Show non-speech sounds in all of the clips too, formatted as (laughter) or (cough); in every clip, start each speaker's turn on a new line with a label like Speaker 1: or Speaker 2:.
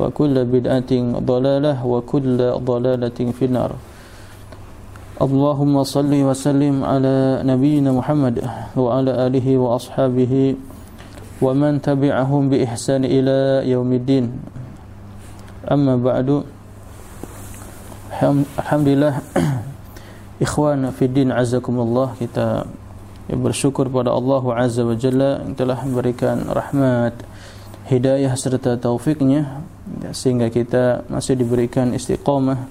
Speaker 1: وكل بدعة ضلالة وكل ضلالة في النار اللهم صل وسلم على نبينا محمد وعلى آله وأصحابه ومن تبعهم بإحسان إلى يوم الدين أما بعد الحمد لله إخوان في الدين عزكم الله kita bersyukur pada Allah Azza wa Jalla yang telah memberikan rahmat hidayah serta taufiknya ya, sehingga kita masih diberikan istiqamah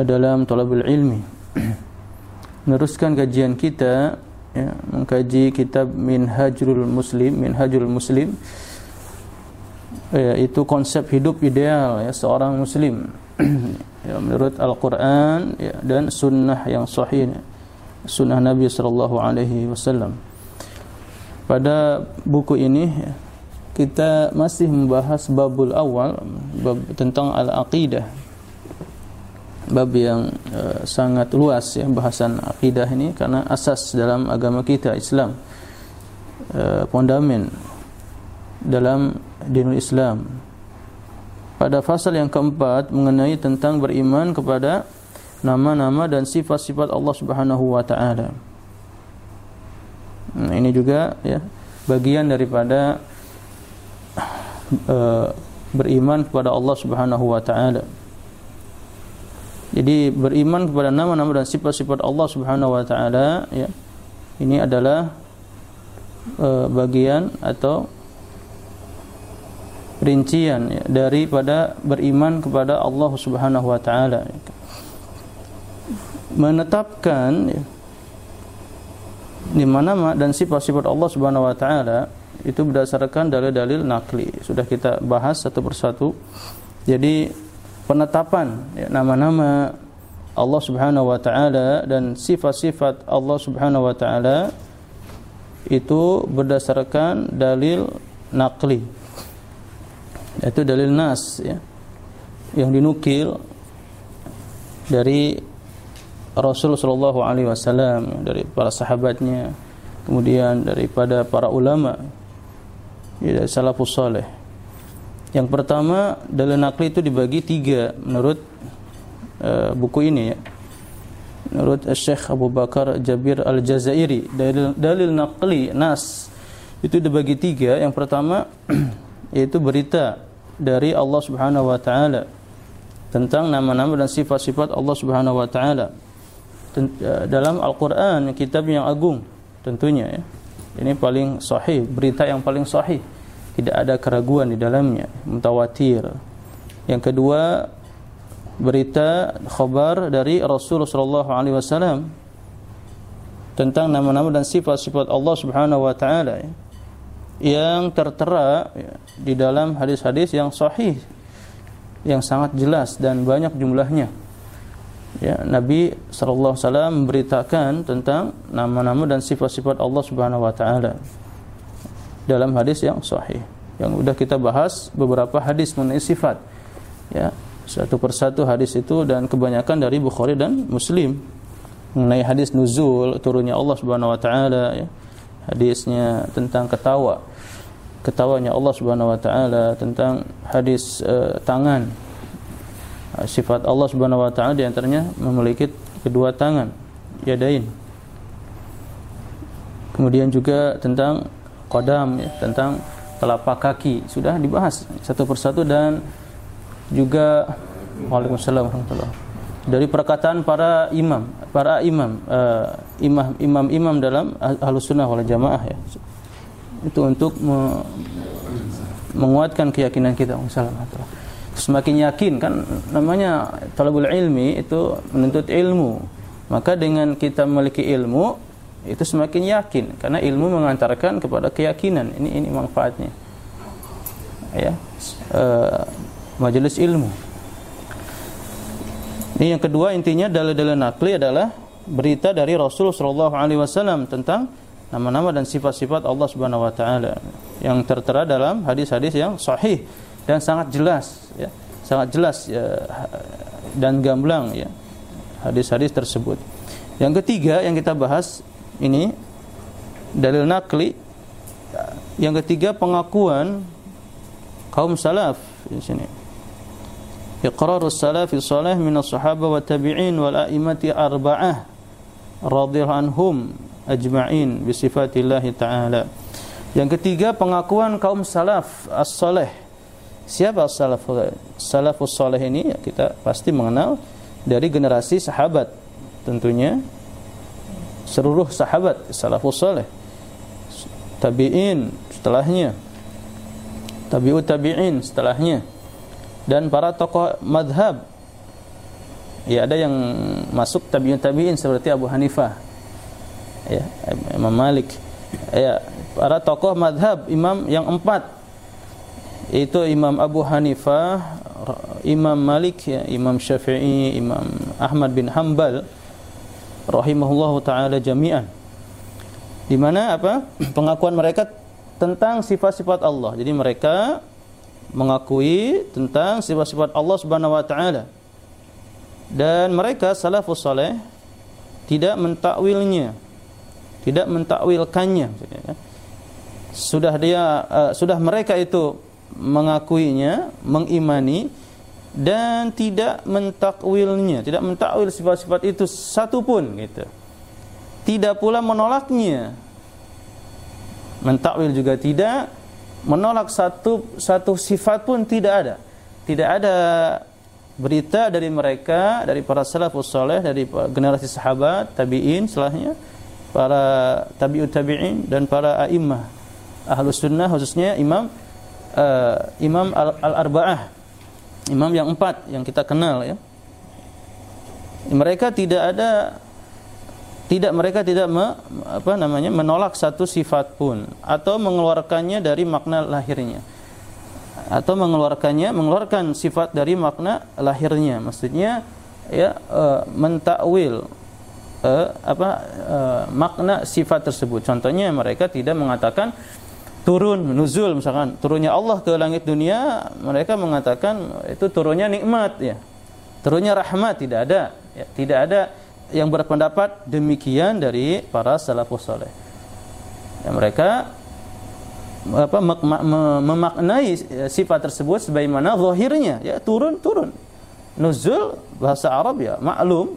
Speaker 1: dalam talabul ilmi. (clears throat) Meneruskan kajian kita ya, mengkaji kitab Minhajul Muslim Minhajul Muslim ya, itu konsep hidup ideal ya seorang muslim. (clears throat) Ya, menurut Al-Qur'an ya, dan sunnah yang sahih sunnah Nabi sallallahu alaihi wasallam. Pada buku ini ya, kita masih membahas babul awal bab tentang al-aqidah. Bab yang uh, sangat luas ya bahasan akidah ini karena asas dalam agama kita Islam. Uh, fondamen dalam dinul Islam. Pada fasal yang keempat mengenai tentang beriman kepada nama-nama dan sifat-sifat Allah Subhanahu wa taala. Nah, ini juga ya bagian daripada uh, beriman kepada Allah Subhanahu wa taala. Jadi beriman kepada nama-nama dan sifat-sifat Allah Subhanahu wa taala ya. Ini adalah uh, bagian atau rincian ya, daripada beriman kepada Allah Subhanahu wa taala. Menetapkan ya, di mana dan sifat-sifat Allah Subhanahu wa taala itu berdasarkan dalil-dalil nakli. Sudah kita bahas satu persatu. Jadi penetapan ya, nama-nama Allah Subhanahu wa taala dan sifat-sifat Allah Subhanahu wa taala itu berdasarkan dalil nakli. Yaitu dalil nas ya. Yang dinukil dari Rasulullah sallallahu alaihi wasallam dari para sahabatnya kemudian daripada para ulama ya, salafus saleh. Yang pertama dalil nakli itu dibagi tiga menurut uh, buku ini ya. Menurut Syekh Abu Bakar Jabir Al-Jazairi dalil, dalil nakli nas itu dibagi tiga. Yang pertama (clears throat) yaitu berita dari Allah Subhanahu wa taala tentang nama-nama dan sifat-sifat Allah Subhanahu wa taala dalam Al-Qur'an kitab yang agung tentunya ya. Ini paling sahih, berita yang paling sahih. Tidak ada keraguan di dalamnya, mutawatir. Yang kedua, berita khabar dari Rasulullah sallallahu alaihi wasallam tentang nama-nama dan sifat-sifat Allah Subhanahu wa taala ya. yang tertera di dalam hadis-hadis yang sahih yang sangat jelas dan banyak jumlahnya ya, Nabi sallallahu alaihi wasallam memberitakan tentang nama-nama dan sifat-sifat Allah Subhanahu wa taala dalam hadis yang sahih. Yang sudah kita bahas beberapa hadis mengenai sifat. Ya. satu persatu hadis itu dan kebanyakan dari Bukhari dan Muslim mengenai hadis nuzul turunnya Allah Subhanahu wa taala ya. Hadisnya tentang ketawa. Ketawanya Allah Subhanahu wa taala tentang hadis uh, tangan. Uh, sifat Allah Subhanahu wa taala di antaranya memiliki kedua tangan, yadain. Kemudian juga tentang qadam ya, tentang telapak kaki sudah dibahas satu persatu dan juga Waalaikumsalam warahmatullahi dari perkataan para imam, para imam, uh, imam, imam, imam dalam halus sunnah wal jamaah ya. Itu untuk me menguatkan keyakinan kita. Semakin yakin kan namanya talabul ilmi itu menuntut ilmu. Maka dengan kita memiliki ilmu itu semakin yakin karena ilmu mengantarkan kepada keyakinan. Ini ini manfaatnya. Ya. Uh, majelis ilmu. Ini yang kedua intinya dalil-dalil nakli adalah berita dari Rasul sallallahu alaihi wasallam tentang nama-nama dan sifat-sifat Allah Subhanahu wa taala yang tertera dalam hadis-hadis yang sahih dan sangat jelas ya. Sangat jelas ya, dan gamblang ya hadis-hadis tersebut. Yang ketiga yang kita bahas ini dalil nakli. Yang ketiga pengakuan kaum salaf di sini. Iqrar salafi salih min as-sahaba wa tabi'in wal a'immati arba'ah radhiyallahu anhum ajma'in bi sifatillah ta'ala. Yang ketiga pengakuan kaum salaf as-salih. Siapa salaf salafus saleh ini? Ya, kita pasti mengenal dari generasi sahabat. Tentunya seluruh sahabat salafus saleh. Tabi'in setelahnya. Tabi'ut tabi'in setelahnya dan para tokoh madhab ya ada yang masuk tabi'in tabi'in seperti Abu Hanifah ya Imam Malik ya para tokoh madhab imam yang empat itu Imam Abu Hanifah Imam Malik ya, Imam Syafi'i Imam Ahmad bin Hambal rahimahullahu taala jami'an di mana apa (clears throat) pengakuan mereka tentang sifat-sifat Allah jadi mereka mengakui tentang sifat-sifat Allah Subhanahu wa taala. Dan mereka salafus saleh tidak mentakwilnya. Tidak mentakwilkannya Sudah dia uh, sudah mereka itu mengakuinya, mengimani dan tidak mentakwilnya, tidak mentakwil sifat-sifat itu satu pun gitu. Tidak pula menolaknya. Mentakwil juga tidak, menolak satu satu sifat pun tidak ada. Tidak ada berita dari mereka dari para salafus saleh dari generasi sahabat, tabi'in setelahnya, para tabi'ut tabi'in dan para a'immah ahlus sunnah khususnya imam uh, imam al-arba'ah. Imam yang empat yang kita kenal ya. Mereka tidak ada tidak mereka tidak me, apa namanya menolak satu sifat pun atau mengeluarkannya dari makna lahirnya. Atau mengeluarkannya mengeluarkan sifat dari makna lahirnya. Maksudnya ya e, mentakwil e, apa e, makna sifat tersebut. Contohnya mereka tidak mengatakan turun nuzul misalkan turunnya Allah ke langit dunia mereka mengatakan itu turunnya nikmat ya. Turunnya rahmat tidak ada ya, tidak ada yang berpendapat demikian dari para salafus saleh. Ya, mereka apa memaknai sifat tersebut sebagaimana zahirnya ya turun turun. Nuzul bahasa Arab ya maklum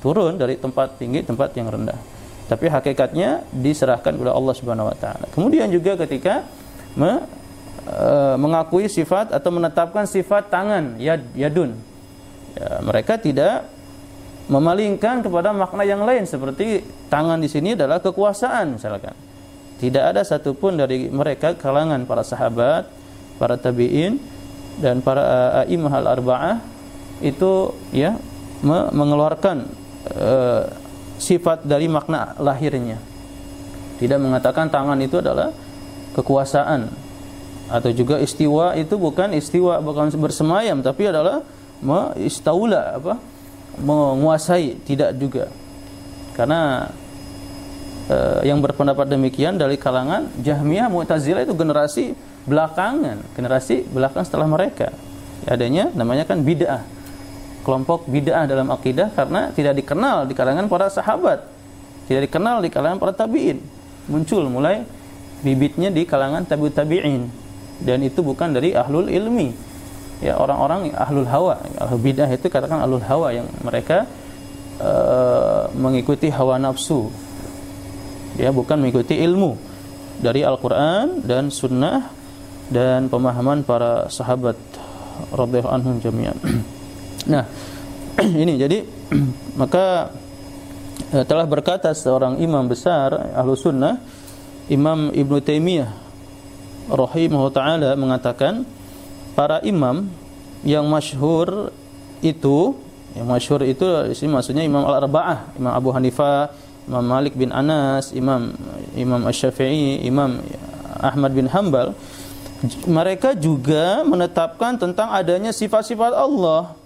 Speaker 1: turun dari tempat tinggi tempat yang rendah tapi hakikatnya diserahkan kepada Allah Subhanahu wa taala kemudian juga ketika me, e, mengakui sifat atau menetapkan sifat tangan yad yadun ya, mereka tidak memalingkan kepada makna yang lain seperti tangan di sini adalah kekuasaan misalkan. Tidak ada satupun dari mereka kalangan para sahabat, para tabi'in dan para a'immah al-arba'ah itu ya mengeluarkan uh, sifat dari makna lahirnya. Tidak mengatakan tangan itu adalah kekuasaan atau juga istiwa itu bukan istiwa bukan bersemayam tapi adalah istaula apa? Menguasai tidak juga. Karena uh, yang berpendapat demikian dari kalangan Jahmiyah Mu'tazilah itu generasi belakangan generasi belakang setelah mereka. Adanya namanya kan bid'ah kelompok bid'ah dalam akidah karena tidak dikenal di kalangan para sahabat. Tidak dikenal di kalangan para tabi'in. Muncul mulai bibitnya di kalangan tabi'ut tabi'in. Dan itu bukan dari ahlul ilmi. Ya orang-orang ahlul hawa. Ahlul bidah itu katakan ahlul hawa yang mereka uh, mengikuti hawa nafsu. Ya bukan mengikuti ilmu. Dari Al-Qur'an dan sunnah dan pemahaman para sahabat radhiyallahu anhum jami'an. (clears throat) nah, (clears throat) ini jadi (clears throat) maka eh, telah berkata seorang imam besar ahlu sunnah Imam Ibn Taimiyah rahimahullah taala mengatakan para imam yang masyhur itu yang masyhur itu ini maksudnya Imam Al-Arba'ah, Imam Abu Hanifah, Imam Malik bin Anas, Imam Imam Asy-Syafi'i, Imam Ahmad bin Hambal mereka juga menetapkan tentang adanya sifat-sifat Allah.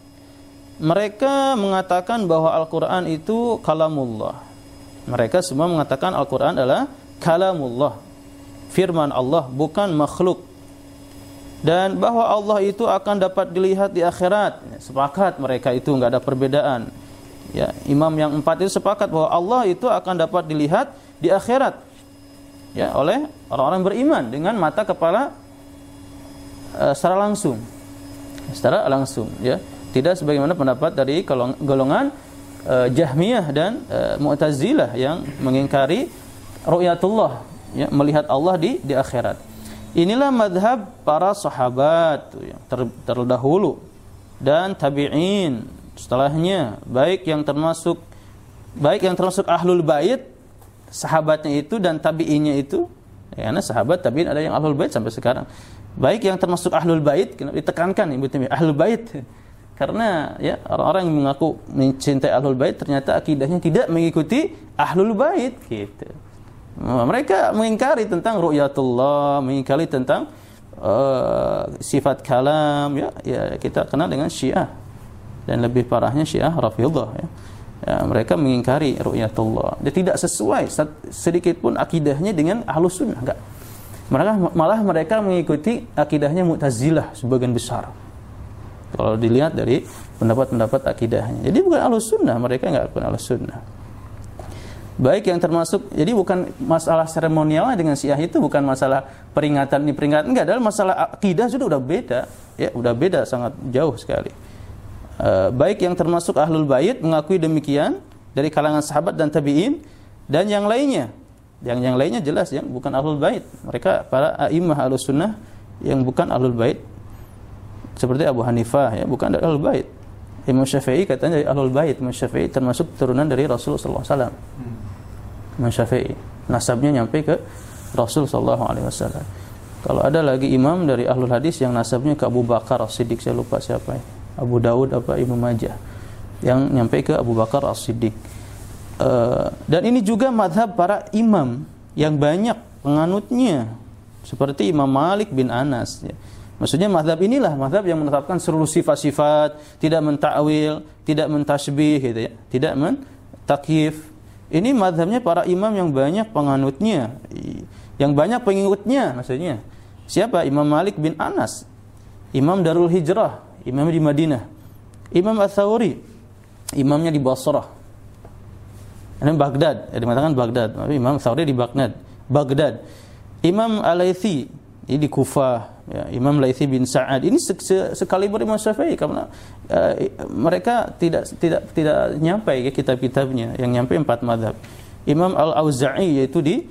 Speaker 1: Mereka mengatakan bahwa Al-Quran itu kalamullah. Mereka semua mengatakan Al-Quran adalah kalamullah. Firman Allah bukan makhluk. Dan bahwa Allah itu akan dapat dilihat di akhirat. Sepakat mereka itu nggak ada perbedaan. Ya, imam yang empat itu sepakat bahwa Allah itu akan dapat dilihat di akhirat. Ya, oleh orang-orang beriman dengan mata kepala uh, secara langsung secara langsung ya tidak sebagaimana pendapat dari golongan uh, Jahmiyah dan uh, Mu'tazilah yang mengingkari ru'yatullah ya melihat Allah di di akhirat. Inilah madhab para sahabat yang ter, terdahulu dan tabi'in setelahnya baik yang termasuk baik yang termasuk ahlul bait sahabatnya itu dan tabi'innya itu ya, sahabat tabi'in ada yang ahlul bait sampai sekarang. Baik yang termasuk ahlul bait ditekankan Ibu Taimiyah ahlul bait karena ya orang-orang yang mengaku mencintai ahlul bait ternyata akidahnya tidak mengikuti ahlul bait gitu mereka mengingkari tentang ru'yatullah mengingkari tentang uh, sifat kalam ya ya kita kenal dengan Syiah dan lebih parahnya Syiah Rafidhah ya Ya, mereka mengingkari ru'yatullah. Dia tidak sesuai sedikit pun akidahnya dengan ahlus sunnah. Enggak malah mereka mengikuti akidahnya Mu'tazilah sebagian besar. Kalau dilihat dari pendapat-pendapat akidahnya. Jadi bukan alus sunnah, mereka nggak bukan alus sunnah. Baik yang termasuk, jadi bukan masalah seremonialnya dengan Syiah itu bukan masalah peringatan ini peringatan enggak, adalah masalah akidah sudah udah beda, ya udah beda sangat jauh sekali. E, baik yang termasuk ahlul bait mengakui demikian dari kalangan sahabat dan tabiin dan yang lainnya yang yang lainnya jelas yang bukan ahlul bait. Mereka para a'immah ahlus sunnah yang bukan ahlul bait. Seperti Abu Hanifah ya, bukan dari ahlul bait. Imam Syafi'i katanya dari ahlul bait. Imam Syafi'i termasuk turunan dari Rasul sallallahu alaihi wasallam. Imam Syafi'i nasabnya nyampe ke Rasul sallallahu alaihi wasallam. Kalau ada lagi imam dari ahlul hadis yang nasabnya ke Abu Bakar As-Siddiq, saya lupa siapa ya. Abu Daud apa Imam Majah yang nyampe ke Abu Bakar As-Siddiq. Eh, dan ini juga madhab para imam yang banyak penganutnya seperti Imam Malik bin Anas ya. Maksudnya madhab inilah madhab yang menetapkan seluruh sifat-sifat, tidak mentakwil, tidak mentasbih gitu ya, tidak mentakif. Ini madhabnya para imam yang banyak penganutnya, yang banyak pengikutnya maksudnya. Siapa? Imam Malik bin Anas, Imam Darul Hijrah, imam di Madinah. Imam Ats-Tsauri, imamnya di Basrah. Ini Baghdad, ya, dimatakan Baghdad. Imam Thawri di Baghdad. Baghdad. Imam Al-Laitsi ini di Kufah, ya, Imam Laitsi bin Sa'ad. Ini sekali Imam Syafi'i karena uh, mereka tidak tidak tidak nyampe ya kitab-kitabnya yang nyampe empat madhab. Imam Al-Auza'i yaitu di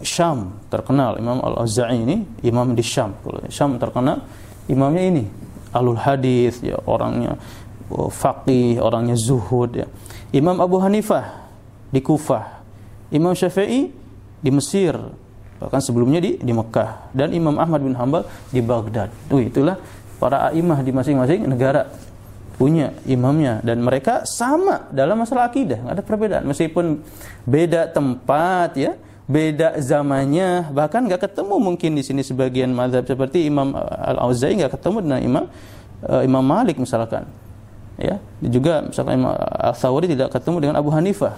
Speaker 1: Syam terkenal Imam Al-Auza'i ini imam di Syam. Syam terkenal imamnya ini alul hadis ya orangnya oh, faqih, orangnya zuhud ya. Imam Abu Hanifah di Kufah, Imam Syafi'i di Mesir, bahkan sebelumnya di di Mekah. Dan Imam Ahmad bin Hambal di Baghdad. Oh, itulah para imam di masing-masing negara punya imamnya. Dan mereka sama dalam masalah akidah, nggak ada perbedaan. Meskipun beda tempat ya, beda zamannya, bahkan nggak ketemu mungkin di sini sebagian mazhab seperti Imam Al-Auza'i nggak ketemu dengan Imam uh, Imam Malik misalkan. Ya, juga misalkan Imam Al-Thawri tidak ketemu dengan Abu Hanifah.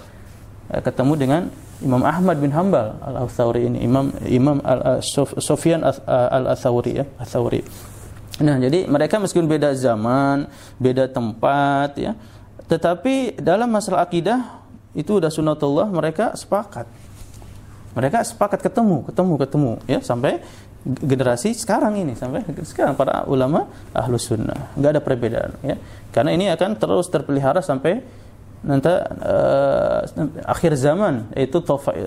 Speaker 1: Eh, ketemu dengan Imam Ahmad bin Hambal al-Athawri ini Imam Imam al Sofyan al-Athawri ya Athawri. Nah, jadi mereka meskipun beda zaman, beda tempat ya, tetapi dalam masalah akidah itu udah sunatullah mereka sepakat. Mereka sepakat ketemu, ketemu, ketemu ya sampai generasi sekarang ini sampai sekarang para ulama ahlu sunnah. Nggak ada perbedaan ya. Karena ini akan terus terpelihara sampai nanti uh, akhir zaman yaitu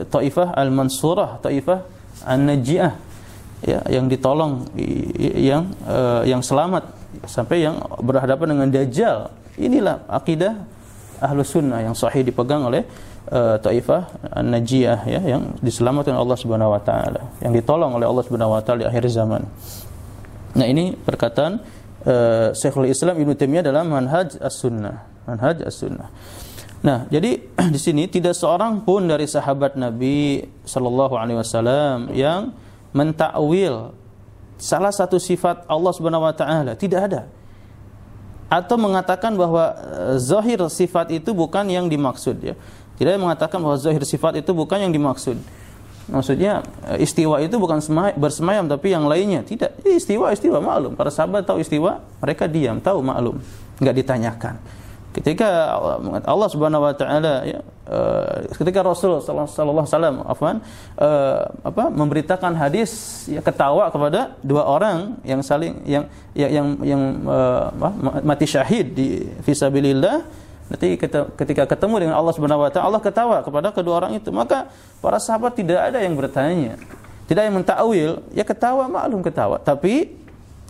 Speaker 1: taifah al-mansurah taifah an-najiah ya yang ditolong yang uh, yang selamat sampai yang berhadapan dengan dajjal inilah akidah ahlu sunnah yang sahih dipegang oleh uh, taifah najiyah ya yang diselamatkan Allah Subhanahu wa taala, yang ditolong oleh Allah Subhanahu wa taala di akhir zaman. Nah, ini perkataan uh, Syekhul Islam Ibnu Taimiyah dalam Manhaj As-Sunnah. Manhaj As-Sunnah. Nah, jadi (clears throat) di sini tidak seorang pun dari sahabat Nabi sallallahu alaihi wasallam yang mentakwil salah satu sifat Allah Subhanahu wa taala, tidak ada. Atau mengatakan bahwa uh, zahir sifat itu bukan yang dimaksud ya. Tidak mengatakan bahwa zahir sifat itu bukan yang dimaksud. Maksudnya eh, istiwa itu bukan bersemayam tapi yang lainnya. Tidak. Istiwa istiwa maklum. Para sahabat tahu istiwa, mereka diam, tahu maklum, nggak ditanyakan. Ketika Allah Subhanahu wa taala ya, uh, ketika Rasul sallallahu alaihi afwan uh, apa memberitakan hadis ya ketawa kepada dua orang yang saling yang yang yang, yang uh, mati syahid di fisabilillah Nanti ketika ketemu dengan Allah Subhanahu wa taala, Allah ketawa kepada kedua orang itu. Maka para sahabat tidak ada yang bertanya. Tidak yang mentakwil, ya ketawa maklum ketawa, tapi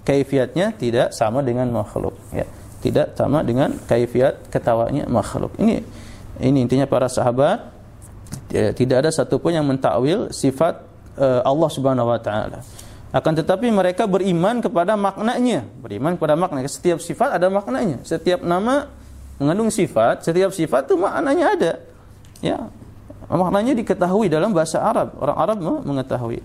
Speaker 1: kaifiatnya tidak sama dengan makhluk, ya. Tidak sama dengan kaifiat ketawanya makhluk. Ini ini intinya para sahabat ya, tidak ada satupun yang mentakwil sifat uh, Allah Subhanahu wa taala. Akan tetapi mereka beriman kepada maknanya, beriman kepada maknanya. Setiap sifat ada maknanya, setiap nama mengandung sifat, setiap sifat itu maknanya ada. Ya. Maknanya diketahui dalam bahasa Arab. Orang Arab mengetahui.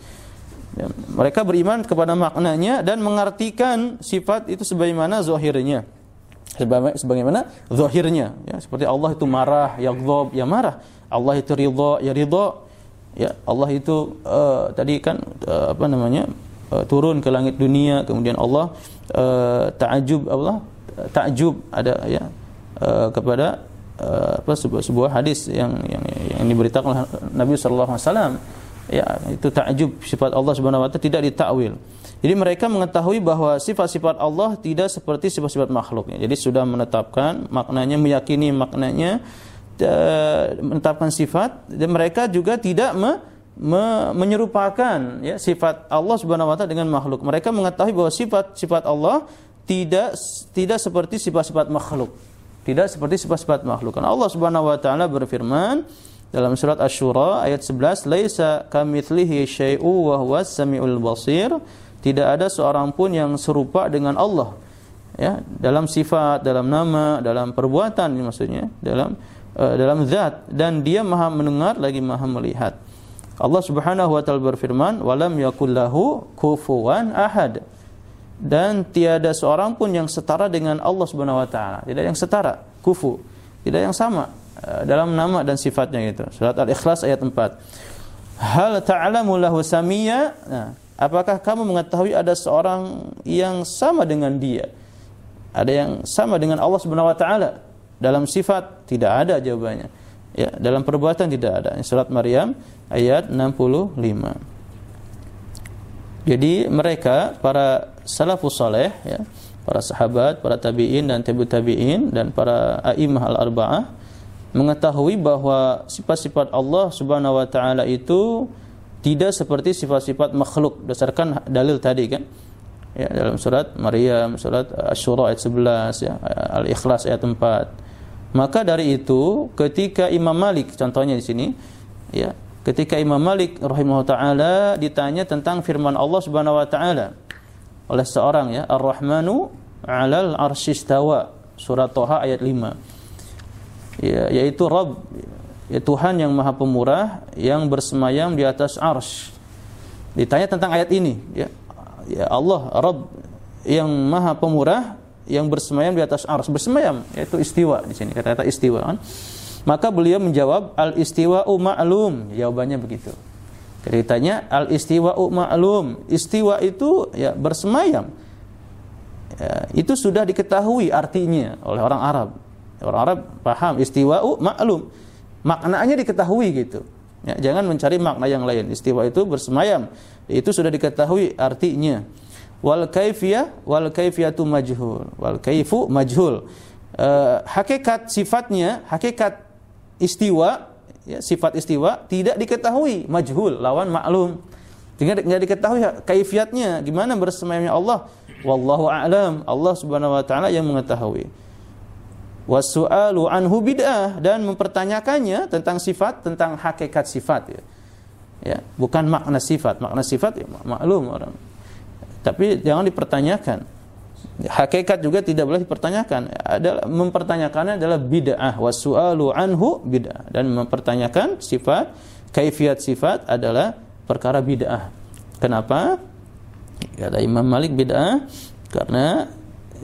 Speaker 1: Ya. Mereka beriman kepada maknanya dan mengartikan sifat itu sebagaimana zahirnya. Sebagaimana zahirnya, ya, seperti Allah itu marah, yaghdab, ya marah. Allah itu ridha, ya ridha. Ya, Allah itu uh, tadi kan uh, apa namanya? Uh, turun ke langit dunia, kemudian Allah uh, ta'ajub Allah ta'jub ada ya uh, kepada uh, apa sebuah, sebuah hadis yang yang yang diberitakan oleh Nabi sallallahu alaihi wasallam ya itu takjub sifat Allah Subhanahu wa taala tidak ditakwil. Jadi mereka mengetahui bahwa sifat-sifat Allah tidak seperti sifat-sifat makhluknya. Jadi sudah menetapkan maknanya, meyakini maknanya, menetapkan sifat dan mereka juga tidak me, me, menyerupakan ya sifat Allah Subhanahu wa taala dengan makhluk. Mereka mengetahui bahwa sifat-sifat Allah tidak tidak seperti sifat-sifat makhluk. Tidak seperti sifat-sifat makhluk. Allah Subhanahu wa taala berfirman dalam surat Asy-Syura ayat 11, "Laisa kamitslihi syai'u wa huwas samiul basir." Tidak ada seorang pun yang serupa dengan Allah. Ya, dalam sifat, dalam nama, dalam perbuatan ini maksudnya, dalam uh, dalam zat dan dia Maha mendengar lagi Maha melihat. Allah Subhanahu wa taala berfirman, "Walam yakul lahu kufuwan ahad." dan tiada seorang pun yang setara dengan Allah Subhanahu wa taala. Tidak yang setara, kufu. Tidak yang sama dalam nama dan sifatnya itu. Surat Al-Ikhlas ayat 4. Hal ta'lamu lahu samia? Nah, apakah kamu mengetahui ada seorang yang sama dengan dia? Ada yang sama dengan Allah Subhanahu wa taala? Dalam sifat tidak ada jawabannya. Ya, dalam perbuatan tidak ada. Surat Maryam ayat 65. Jadi mereka para salafus saleh ya, para sahabat, para tabi'in dan tabi'ut tabi'in dan para a'imah al-arba'ah mengetahui bahwa sifat-sifat Allah Subhanahu wa taala itu tidak seperti sifat-sifat makhluk berdasarkan dalil tadi kan. Ya, dalam surat Maryam, surat Asy-Syura ayat 11 ya, Al-Ikhlas ayat 4. Maka dari itu ketika Imam Malik contohnya di sini ya, ketika Imam Malik rahimahullah taala ditanya tentang firman Allah Subhanahu wa taala oleh seorang ya Ar-Rahmanu 'alal arsyistawa surat Toha ayat 5 ya, yaitu Rabb ya Tuhan yang Maha Pemurah yang bersemayam di atas arsy ditanya tentang ayat ini ya ya Allah Rabb yang Maha Pemurah yang bersemayam di atas arsy bersemayam yaitu istiwa di sini kata-kata istiwa kan maka beliau menjawab al istiwa'u ma'lum jawabannya begitu Ceritanya al istiwa ma'lum. Istiwa itu ya bersemayam. ya, itu sudah diketahui artinya oleh orang Arab. Orang Arab paham istiwa'u maklum. Maknanya diketahui gitu. Ya, jangan mencari makna yang lain. Istiwa itu bersemayam. Itu sudah diketahui artinya. Wal kaifiyah wal kaifiyatu majhul. Wal kaifu majhul. Uh, hakikat sifatnya, hakikat istiwa, ya, sifat istiwa tidak diketahui, majhul, lawan maklum. Tidak diketahui kaifiatnya, gimana bersemayamnya Allah. Wallahu a'lam. Allah Subhanahu wa taala yang mengetahui wasu'alu anhu bid'ah. Dan mempertanyakannya tentang sifat tentang hakikat sifat ya. ya bukan makna sifat. Makna sifat ya maklum orang. Tapi jangan dipertanyakan. Hakikat juga tidak boleh dipertanyakan. Adalah mempertanyakannya adalah bid'ah. Wasu'alu anhu bid'ah. Dan mempertanyakan sifat kaifiat sifat adalah perkara bid'ah. Kenapa? Kata Imam Malik bid'ah. Karena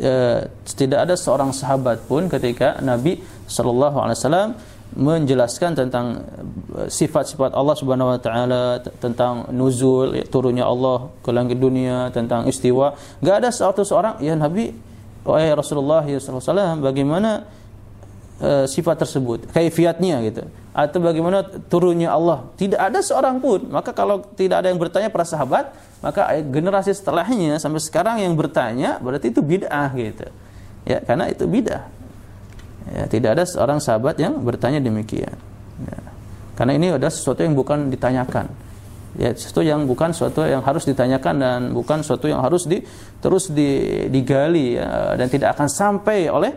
Speaker 1: ya, tidak ada seorang sahabat pun ketika Nabi Wasallam menjelaskan tentang eh, sifat-sifat Allah Subhanahu wa taala tentang nuzul ya, turunnya Allah ke langit dunia tentang istiwa. Enggak ada satu seorang ya Nabi wahai Rasulullah SAW bagaimana uh, sifat tersebut kaifiatnya gitu. Atau bagaimana turunnya Allah. Tidak ada seorang pun. Maka kalau tidak ada yang bertanya para sahabat maka generasi setelahnya sampai sekarang yang bertanya berarti itu bid'ah gitu. Ya karena itu bid'ah. Ya, tidak ada seorang sahabat yang bertanya demikian. Ya. karena ini adalah sesuatu yang bukan ditanyakan. Ya sesuatu yang bukan sesuatu yang harus ditanyakan dan bukan sesuatu yang harus di, terus di, digali ya, dan tidak akan sampai oleh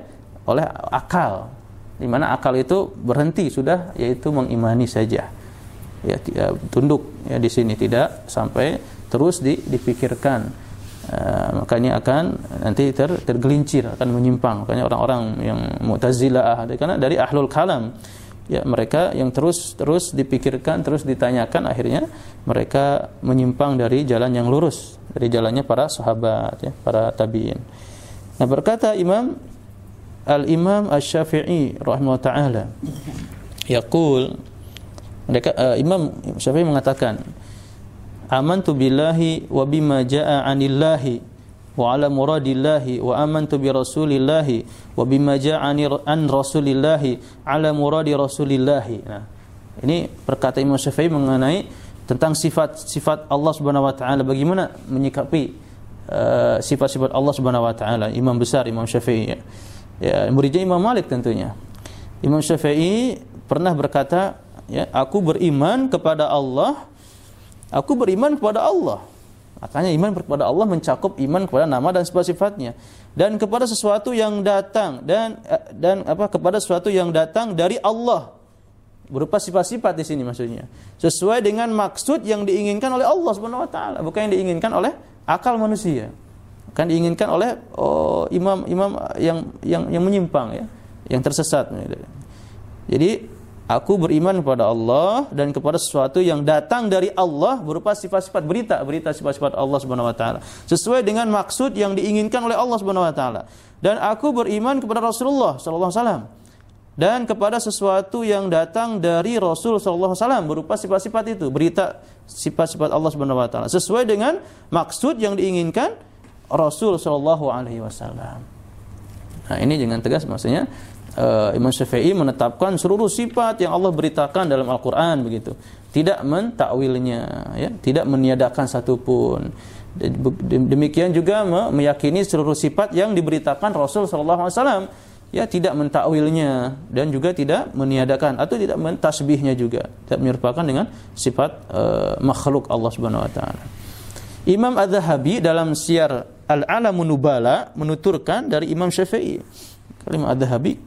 Speaker 1: oleh akal di mana akal itu berhenti sudah yaitu mengimani saja. Ya tidak tunduk ya di sini. Tidak sampai terus di, dipikirkan. Uh, makanya akan nanti ter, tergelincir akan menyimpang. Makanya orang-orang yang mu'tazilah karena dari ahlul kalam. Ya mereka yang terus terus dipikirkan terus ditanyakan akhirnya mereka menyimpang dari jalan yang lurus dari jalannya para sahabat ya para tabiin. Nah berkata Imam Al Imam Asy-Syafi'i rahimahullah taala. Yaqul mereka uh, Imam Syafi'i mengatakan amantu billahi wa bima jaa anillahi wa ala muradillahi wa amantu bi rasulillahi wa bima jaa an rasulillahi ala muradi rasulillahi. Nah ini perkataan Imam Syafi'i mengenai tentang sifat-sifat Allah Subhanahu wa taala. Bagaimana menyikapi uh, sifat-sifat Allah Subhanahu wa taala? Imam besar Imam Syafi'i ya, ya muridnya Imam Malik tentunya. Imam Syafi'i pernah berkata ya aku beriman kepada Allah Aku beriman kepada Allah. Makanya iman kepada Allah mencakup iman kepada nama dan sifat-sifatnya dan kepada sesuatu yang datang dan dan apa kepada sesuatu yang datang dari Allah. Berupa sifat-sifat di sini maksudnya. Sesuai dengan maksud yang diinginkan oleh Allah Subhanahu wa taala bukan yang diinginkan oleh akal manusia bukan diinginkan oleh oh, imam-imam yang yang yang menyimpang ya yang tersesat jadi Aku beriman kepada Allah dan kepada sesuatu yang datang dari Allah berupa sifat-sifat berita, berita sifat-sifat Allah Subhanahu wa taala. Sesuai dengan maksud yang diinginkan oleh Allah Subhanahu wa taala. Dan aku beriman kepada Rasulullah sallallahu alaihi wasallam. Dan kepada sesuatu yang datang dari Rasul sallallahu alaihi wasallam berupa sifat-sifat itu, berita sifat-sifat Allah Subhanahu wa taala. Sesuai dengan maksud yang diinginkan Rasul sallallahu alaihi wasallam. Nah, ini dengan tegas maksudnya uh, Imam Syafi'i menetapkan seluruh sifat yang Allah beritakan dalam Al-Qur'an begitu. Tidak mentakwilnya ya, tidak meniadakan satupun. Demikian juga meyakini seluruh sifat yang diberitakan Rasul sallallahu alaihi wasallam ya tidak mentakwilnya dan juga tidak meniadakan atau tidak mentasbihnya juga tidak menyerupakan dengan sifat uh, makhluk Allah Subhanahu wa taala. Imam Az-Zahabi dalam Syiar Al-Alamun Nubala menuturkan dari Imam Syafi'i. Imam Az-Zahabi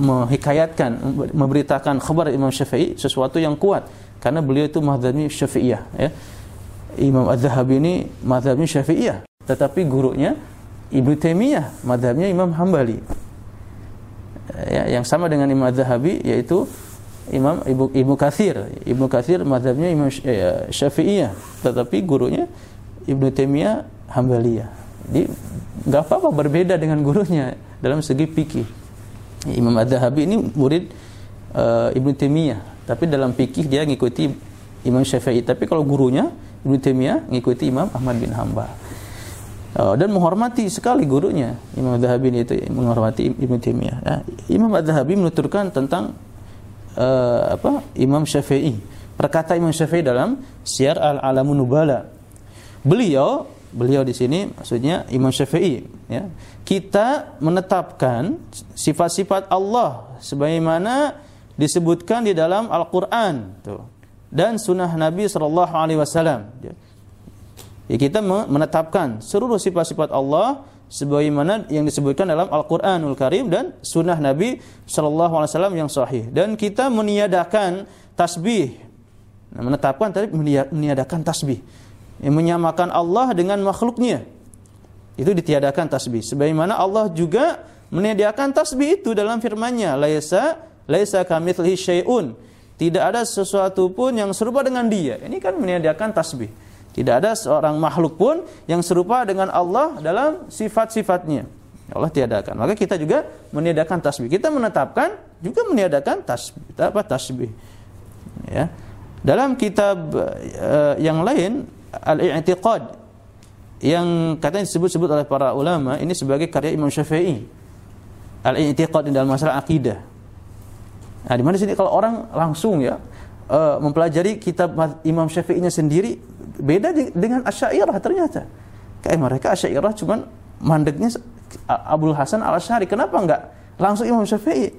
Speaker 1: menghikayatkan memberitakan khabar Imam Syafi'i sesuatu yang kuat karena beliau itu mazhabnya Syafi'iyah ya. Imam Az-Zahabi ini mazhabnya Syafi'iyah tetapi gurunya Ibnu Taimiyah mazhabnya Imam Hambali ya, yang sama dengan Imam Az-Zahabi yaitu Imam Ibu Ibnu Katsir Ibnu Katsir mazhabnya Imam ya, Syafi'iyah tetapi gurunya Ibnu Taimiyah Hambaliyah jadi nggak apa-apa berbeda dengan gurunya dalam segi fikih. Imam Az-Zahabi ini murid uh, Ibnu Taimiyah, tapi dalam fikih dia ngikuti Imam Syafi'i. Tapi kalau gurunya Ibnu Taimiyah ngikuti Imam Ahmad bin Hambal. Oh, dan menghormati sekali gurunya Imam Zahabi itu menghormati Ibnu Taimiyah. Nah, Imam Zahabi menuturkan tentang uh, apa Imam Syafi'i. Perkata Imam Syafi'i dalam Syiar Al-Alamun Nubala. Beliau beliau di sini maksudnya Imam Syafi'i ya. Kita menetapkan sifat-sifat Allah sebagaimana disebutkan di dalam Al-Qur'an tuh dan sunnah Nabi sallallahu alaihi wasallam. Ya, kita menetapkan seluruh sifat-sifat Allah sebagaimana yang disebutkan dalam Al-Qur'anul Karim dan sunnah Nabi sallallahu alaihi wasallam yang sahih dan kita meniadakan tasbih. Nah, menetapkan tadi meniadakan tasbih. Yang menyamakan Allah dengan makhluknya. Itu ditiadakan tasbih. Sebagaimana Allah juga meniadakan tasbih itu dalam firman-Nya, laisa laisa kamitslihi syai'un. Tidak ada sesuatu pun yang serupa dengan Dia. Ini kan meniadakan tasbih. Tidak ada seorang makhluk pun yang serupa dengan Allah dalam sifat-sifatnya. Allah tiadakan. Maka kita juga meniadakan tasbih. Kita menetapkan juga meniadakan tasbih. Apa tasbih? Ya. Dalam kitab uh, yang lain Al-I'tiqad yang katanya disebut-sebut oleh para ulama ini sebagai karya Imam Syafi'i. Al-I'tiqad dalam masalah akidah. Nah, di mana sini kalau orang langsung ya uh, mempelajari kitab Imam Syafi'inya sendiri beda dengan Asy'ariyah ternyata. Kayak mereka Asy'ariyah cuman mandeknya Abdul Hasan Al Asy'ari. Kenapa enggak langsung Imam Syafi'i?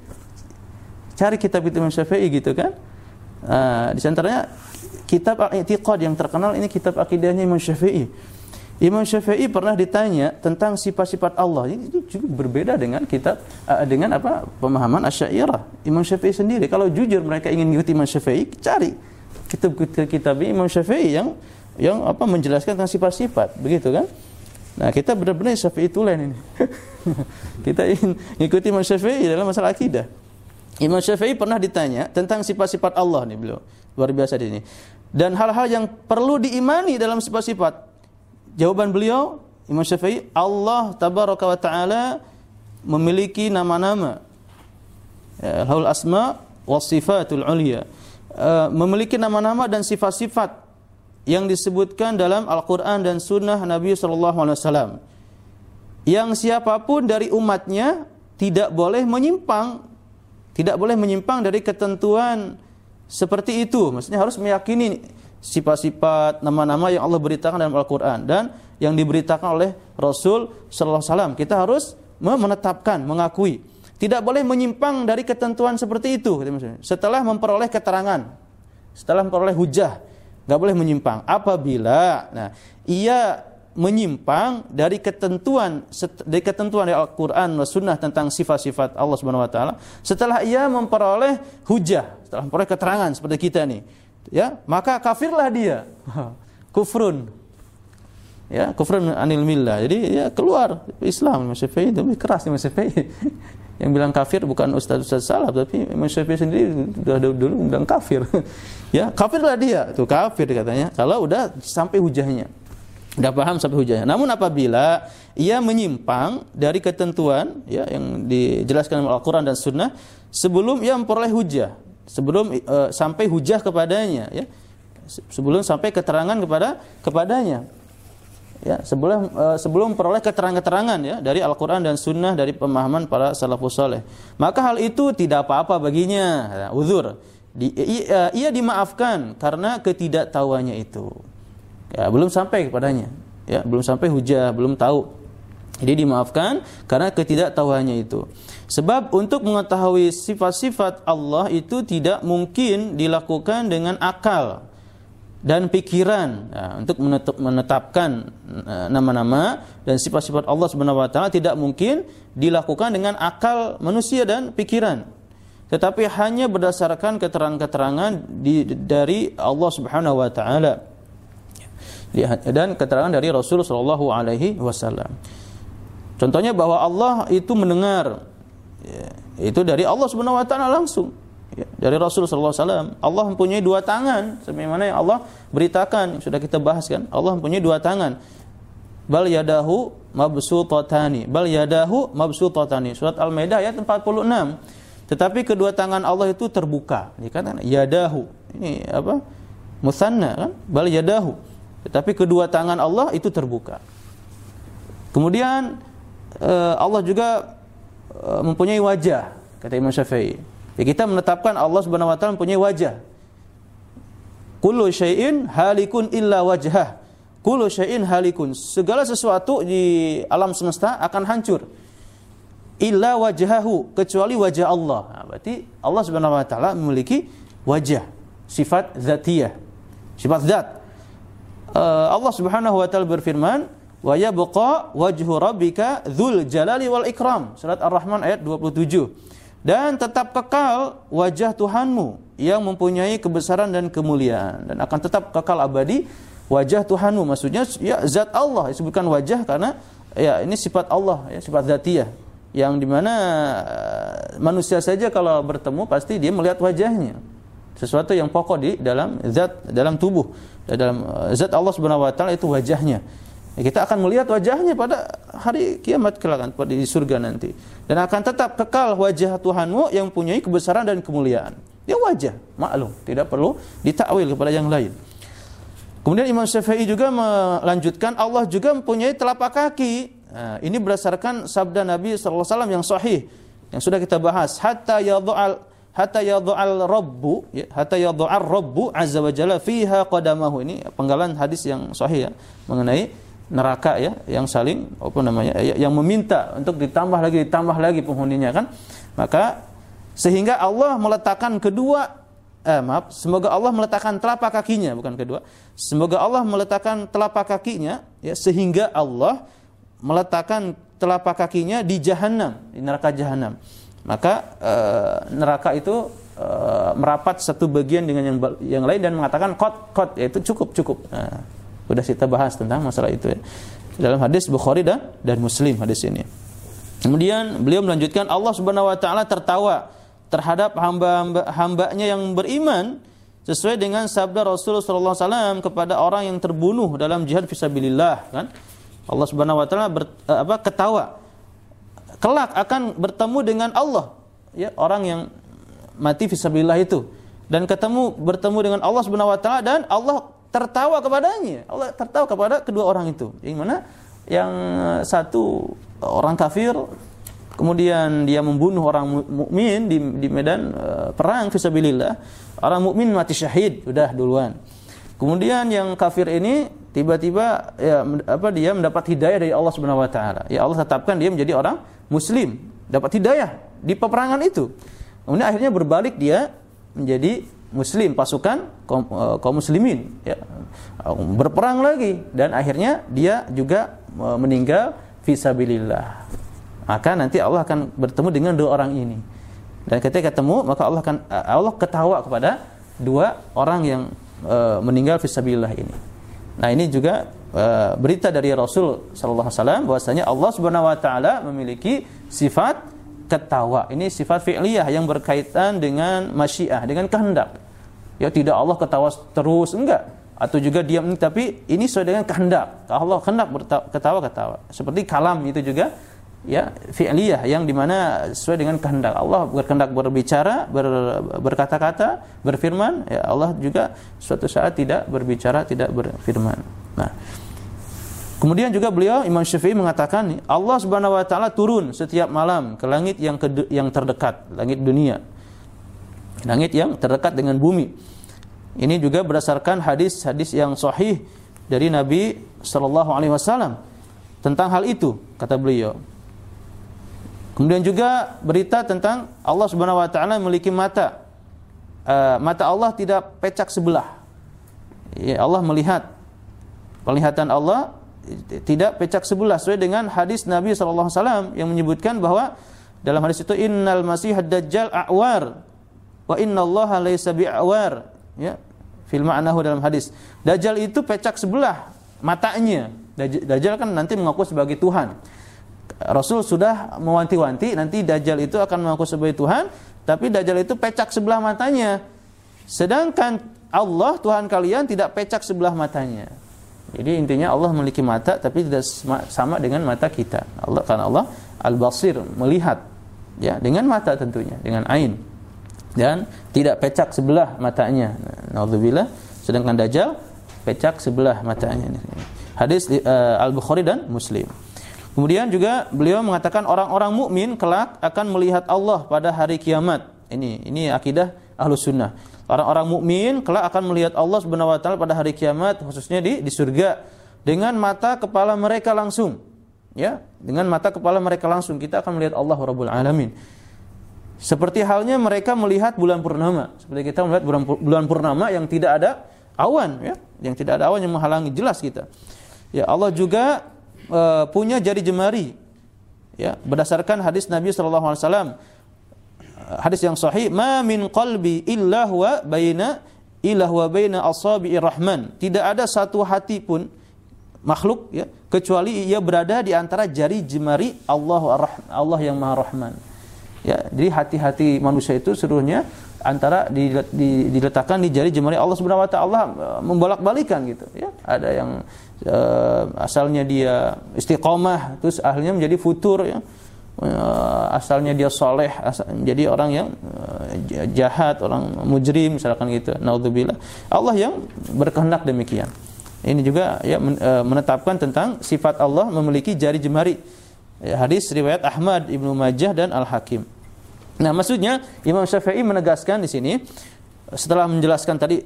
Speaker 1: Cari kitab Imam Syafi'i gitu kan. Uh, di antaranya kitab Al-I'tiqad yang terkenal ini kitab akidahnya Imam Syafi'i. Imam Syafi'i pernah ditanya tentang sifat-sifat Allah. Ini juga berbeda dengan kitab uh, dengan apa pemahaman Asy'ariyah. Imam Syafi'i sendiri kalau jujur mereka ingin mengikuti Imam Syafi'i, cari kitab-kitab Imam Syafi'i yang yang apa menjelaskan tentang sifat-sifat, begitu kan? Nah, kita benar-benar Syafi'i tulen ini. (laughs) kita ingin mengikuti Imam Syafi'i dalam masalah akidah. Imam Syafi'i pernah ditanya tentang sifat-sifat Allah nih beliau. Luar biasa di sini. Dan hal-hal yang perlu diimani dalam sifat-sifat. Jawaban beliau Imam Syafi'i, Allah tabaraka wa taala memiliki nama-nama. Ya, Lahul asma was sifatul ulia. Uh, memiliki nama-nama dan sifat-sifat yang disebutkan dalam Al-Quran dan Sunnah Nabi Wasallam. Yang siapa pun dari umatnya tidak boleh menyimpang, tidak boleh menyimpang dari ketentuan seperti itu. Maksudnya harus meyakini sifat-sifat nama-nama yang Allah beritakan dalam Al-Quran dan yang diberitakan oleh Rasul Sallallahu Alaihi Wasallam. Kita harus menetapkan, mengakui. Tidak boleh menyimpang dari ketentuan seperti itu. Setelah memperoleh keterangan, setelah memperoleh hujah, nggak boleh menyimpang. Apabila nah ia menyimpang dari ketentuan dari ketentuan dari Al-Qur'an dan Sunnah tentang sifat-sifat Allah Subhanahu wa taala setelah ia memperoleh hujah setelah memperoleh keterangan seperti kita nih ya maka kafirlah dia. (laughs) Kufrun. Ya kufrun anil millah. Jadi ya keluar Islam. Syafi'i itu keras Syafi'i (laughs) yang bilang kafir bukan ustaz ustaz salaf tapi Imam Syafi'i sendiri sudah dulu bilang kafir (laughs) Ya, kafirlah dia. Itu kafir katanya. Kalau udah sampai hujahnya. Udah paham sampai hujahnya. Namun apabila ia menyimpang dari ketentuan ya yang dijelaskan dalam Al-Qur'an dan Sunnah sebelum ia memperoleh hujah, sebelum uh, sampai hujah kepadanya ya. Sebelum sampai keterangan kepada kepadanya. Ya, sebelum uh, sebelum peroleh keterangan-keterangan ya dari Al-Qur'an dan Sunnah dari pemahaman para salafus saleh. Maka hal itu tidak apa-apa baginya, ya, uzur di, ia, ia dimaafkan karena ketidaktahuannya itu. Ya, belum sampai kepadanya. Ya, belum sampai hujah, belum tahu. Jadi dimaafkan karena ketidaktahuannya itu. Sebab untuk mengetahui sifat-sifat Allah itu tidak mungkin dilakukan dengan akal dan pikiran ya, untuk menetapkan eh, nama-nama dan sifat-sifat Allah Subhanahu wa taala tidak mungkin dilakukan dengan akal manusia dan pikiran. Tetapi hanya berdasarkan keterangan-keterangan dari Allah Subhanahu wa taala. Dan keterangan dari Rasul sallallahu alaihi wasallam. Contohnya bahwa Allah itu mendengar ya, itu dari Allah Subhanahu wa taala langsung ya, dari Rasul sallallahu alaihi wasallam. Allah mempunyai dua tangan sebagaimana yang Allah beritakan sudah kita bahas kan. Allah mempunyai dua tangan. Bal yadahu mabsutatani. Bal yadahu mabsutatani. Surat Al-Maidah ayat 46. Tetapi kedua tangan Allah itu terbuka. Dikatakan yadahu. Ini apa? Musanna kan? Bal yadahu. Tetapi kedua tangan Allah itu terbuka. Kemudian uh, Allah juga uh, mempunyai wajah, kata Imam Syafi'i. Ya, kita menetapkan Allah Subhanahu wa taala mempunyai wajah. Kullu syai'in halikun illa wajhah. Kullu syai'in halikun. Segala sesuatu di alam semesta akan hancur. Illa wajhahu, kecuali wajah Allah. Nah, berarti Allah Subhanahu wa taala memiliki wajah, sifat zatiyah, sifat zat. Uh, Allah Subhanahu wa taala berfirman, wa yabqa wajhu rabbika dzul jalali wal ikram. Surat Ar-Rahman ayat 27. Dan tetap kekal wajah Tuhanmu yang mempunyai kebesaran dan kemuliaan. Dan akan tetap kekal abadi wajah Tuhanmu. Maksudnya ya zat Allah. Disebutkan wajah karena ya ini sifat Allah ya sifat zatiyah. Yang di mana eh, manusia saja kalau bertemu pasti dia melihat wajahnya. Sesuatu yang pokok di dalam zat dalam tubuh. Dalam eh, zat Allah Subhanahu wa taala itu wajahnya Ya, kita akan melihat wajahnya pada hari kiamat kelak pada di surga nanti dan akan tetap kekal wajah Tuhanmu yang punya kebesaran dan kemuliaan. Ya wajah, maklum, tidak perlu ditakwil kepada yang lain. Kemudian Imam Syafi'i juga melanjutkan Allah juga mempunyai telapak kaki. Nah, ini berdasarkan sabda Nabi wasallam yang sahih yang sudah kita bahas hatta yadha'al hatta yadha'al rabbu ya, hatta yadha'ar rabbu azza wa jalla fiha qadamahu ini penggalan hadis yang sahih ya mengenai neraka ya yang saling apa namanya ya, yang meminta untuk ditambah lagi ditambah lagi penghuninya kan. Maka sehingga Allah meletakkan kedua eh, maaf semoga Allah meletakkan telapak kakinya bukan kedua. Semoga Allah meletakkan telapak kakinya ya sehingga Allah meletakkan telapak kakinya di jahanam di neraka jahanam maka e, neraka itu e, merapat satu bagian dengan yang yang lain dan mengatakan kot kot yaitu cukup cukup. Nah, sudah kita bahas tentang masalah itu ya. Dalam hadis Bukhari dan dan Muslim hadis ini. Kemudian beliau melanjutkan Allah Subhanahu wa taala tertawa terhadap hamba-hambanya yang beriman sesuai dengan sabda Rasul sallallahu alaihi wasallam kepada orang yang terbunuh dalam jihad fisabilillah kan. Allah Subhanahu wa taala eh, apa ketawa. Kelak akan bertemu dengan Allah ya orang yang mati fisabilillah itu dan ketemu bertemu dengan Allah Subhanahu wa taala dan Allah tertawa kepadanya. Allah tertawa kepada kedua orang itu. Yang mana? Yang satu orang kafir kemudian dia membunuh orang mukmin di, di medan uh, perang fisabilillah. Orang mukmin mati syahid sudah duluan. Kemudian yang kafir ini tiba-tiba ya apa dia mendapat hidayah dari Allah Subhanahu wa taala. Ya Allah tetapkan dia menjadi orang muslim, dapat hidayah di peperangan itu. Kemudian akhirnya berbalik dia menjadi muslim pasukan kaum, uh, kaum muslimin ya. Berperang lagi dan akhirnya dia juga uh, meninggal fisabilillah maka nanti Allah akan bertemu dengan dua orang ini. Dan ketika ketemu maka Allah akan uh, Allah ketawa kepada dua orang yang meninggal fisabilillah ini. Nah ini juga berita dari Rasul wasallam bahwasanya Allah Subhanahu wa taala memiliki sifat ketawa. Ini sifat fi'liyah yang berkaitan dengan masyiah, dengan kehendak. Ya tidak Allah ketawa terus, enggak. Atau juga diam tapi ini sesuai dengan kehendak. Allah kehendak ketawa-ketawa. Seperti kalam itu juga ya fi'liyah yang di mana sesuai dengan kehendak Allah berkehendak berbicara ber, berkata-kata berfirman ya Allah juga suatu saat tidak berbicara tidak berfirman nah Kemudian juga beliau Imam Syafi'i mengatakan Allah Subhanahu wa taala turun setiap malam ke langit yang ke, yang terdekat, langit dunia. Langit yang terdekat dengan bumi. Ini juga berdasarkan hadis-hadis yang sahih dari Nabi sallallahu alaihi wasallam tentang hal itu kata beliau. Kemudian juga berita tentang Allah Subhanahu wa taala memiliki mata. Uh, mata Allah tidak pecak sebelah. Ya, Allah melihat penglihatan Allah tidak pecak sebelah sesuai dengan hadis Nabi wasallam yang menyebutkan bahwa dalam hadis itu innal masih dajjal a'war wa innallaha laisa bi'awar. Ya fil ma'nahu dalam hadis. Dajjal itu pecak sebelah matanya. Dajjal kan nanti mengaku sebagai Tuhan. Rasul sudah mewanti-wanti nanti dajjal itu akan mengaku sebagai Tuhan tapi dajjal itu pecak sebelah matanya. Sedangkan Allah Tuhan kalian tidak pecak sebelah matanya jadi intinya Allah memiliki mata tapi tidak sama dengan mata kita. Allah karena Allah Al-Basir melihat ya dengan mata tentunya, dengan ain. Dan tidak pecak sebelah matanya. Nauzubillah. Sedangkan Dajjal pecak sebelah matanya. Hadis uh, Al-Bukhari dan Muslim. Kemudian juga beliau mengatakan orang-orang mukmin kelak akan melihat Allah pada hari kiamat. Ini ini akidah Ahlus Sunnah. Orang-orang mukmin kelak akan melihat Allah Subhanahu wa taala pada hari kiamat khususnya di di surga dengan mata kepala mereka langsung. Ya, dengan mata kepala mereka langsung kita akan melihat Allah Rabbul Alamin. Seperti halnya mereka melihat bulan purnama. Seperti kita melihat bulan, bulan purnama yang tidak ada awan ya, yang tidak ada awan yang menghalangi jelas kita. Ya, Allah juga uh, punya jari jemari. Ya, berdasarkan hadis Nabi sallallahu alaihi wasallam hadis yang sahih, "Ma min qalbi illa huwa baina illa huwa baina asabi'ir rahman." Tidak ada satu hati pun makhluk ya kecuali ia berada di antara jari jemari Allah Allah yang Maha Rahman. Ya, jadi hati-hati manusia itu seluruhnya antara diletakkan di jari jemari Allah Subhanahu wa taala eh, membolak-balikan gitu ya. Ada yang uh, asalnya dia istiqomah terus akhirnya menjadi futur ya. Uh, asalnya dia soleh asal, menjadi orang yang uh, jahat, orang mujrim misalkan gitu. Naudzubillah. Allah yang berkehendak demikian. Ini juga ya menetapkan tentang sifat Allah memiliki jari jemari. Ya, hadis riwayat Ahmad, Ibnu Majah dan Al-Hakim. Nah, maksudnya Imam Syafi'i menegaskan di sini setelah menjelaskan tadi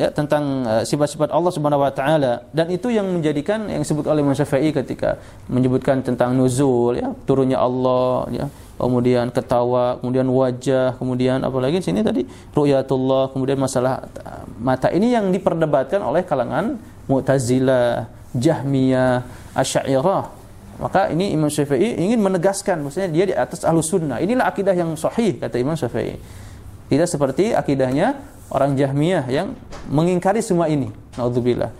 Speaker 1: ya tentang uh, sifat-sifat Allah Subhanahu wa taala. Dan itu yang menjadikan yang disebut oleh Imam Syafi'i ketika menyebutkan tentang nuzul ya turunnya Allah ya kemudian ketawa kemudian wajah kemudian apalagi di sini tadi? Ru'yatullah kemudian masalah uh, mata. Ini yang diperdebatkan oleh kalangan Mu'tazilah Jahmiyah Asy'ariyah maka ini Imam Syafi'i ingin menegaskan maksudnya dia di atas ahlus sunnah. Inilah akidah yang sahih kata Imam Syafi'i. Tidak seperti akidahnya orang Jahmiyah yang mengingkari semua ini. Nauzubillah.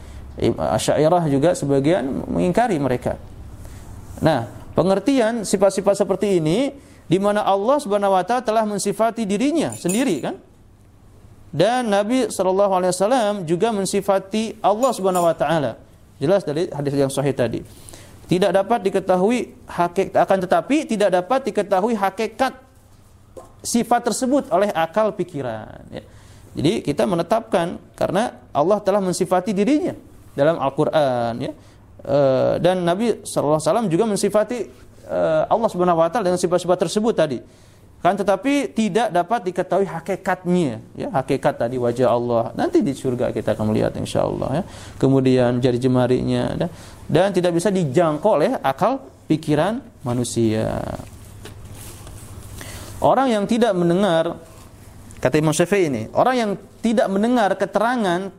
Speaker 1: Asy'ariyah juga sebagian mengingkari mereka. Nah, pengertian sifat-sifat seperti ini di mana Allah Subhanahu wa taala telah mensifati dirinya sendiri kan? Dan Nabi sallallahu alaihi wasallam juga mensifati Allah Subhanahu wa taala. Jelas dari hadis yang sahih tadi. Tidak dapat diketahui hakikat akan tetapi tidak dapat diketahui hakikat sifat tersebut oleh akal pikiran ya. Jadi kita menetapkan karena Allah telah mensifati dirinya dalam Al-Qur'an ya. E, dan Nabi SAW juga mensifati e, Allah Subhanahu wa taala dengan sifat-sifat tersebut tadi. Kan tetapi tidak dapat diketahui hakikatnya ya, hakikat tadi wajah Allah. Nanti di surga kita akan melihat insyaallah ya. Kemudian jari jemarinya dan, dan tidak bisa dijangkau oleh akal pikiran manusia. Orang yang tidak mendengar Kata Imam Syafi'i ini, orang yang tidak mendengar keterangan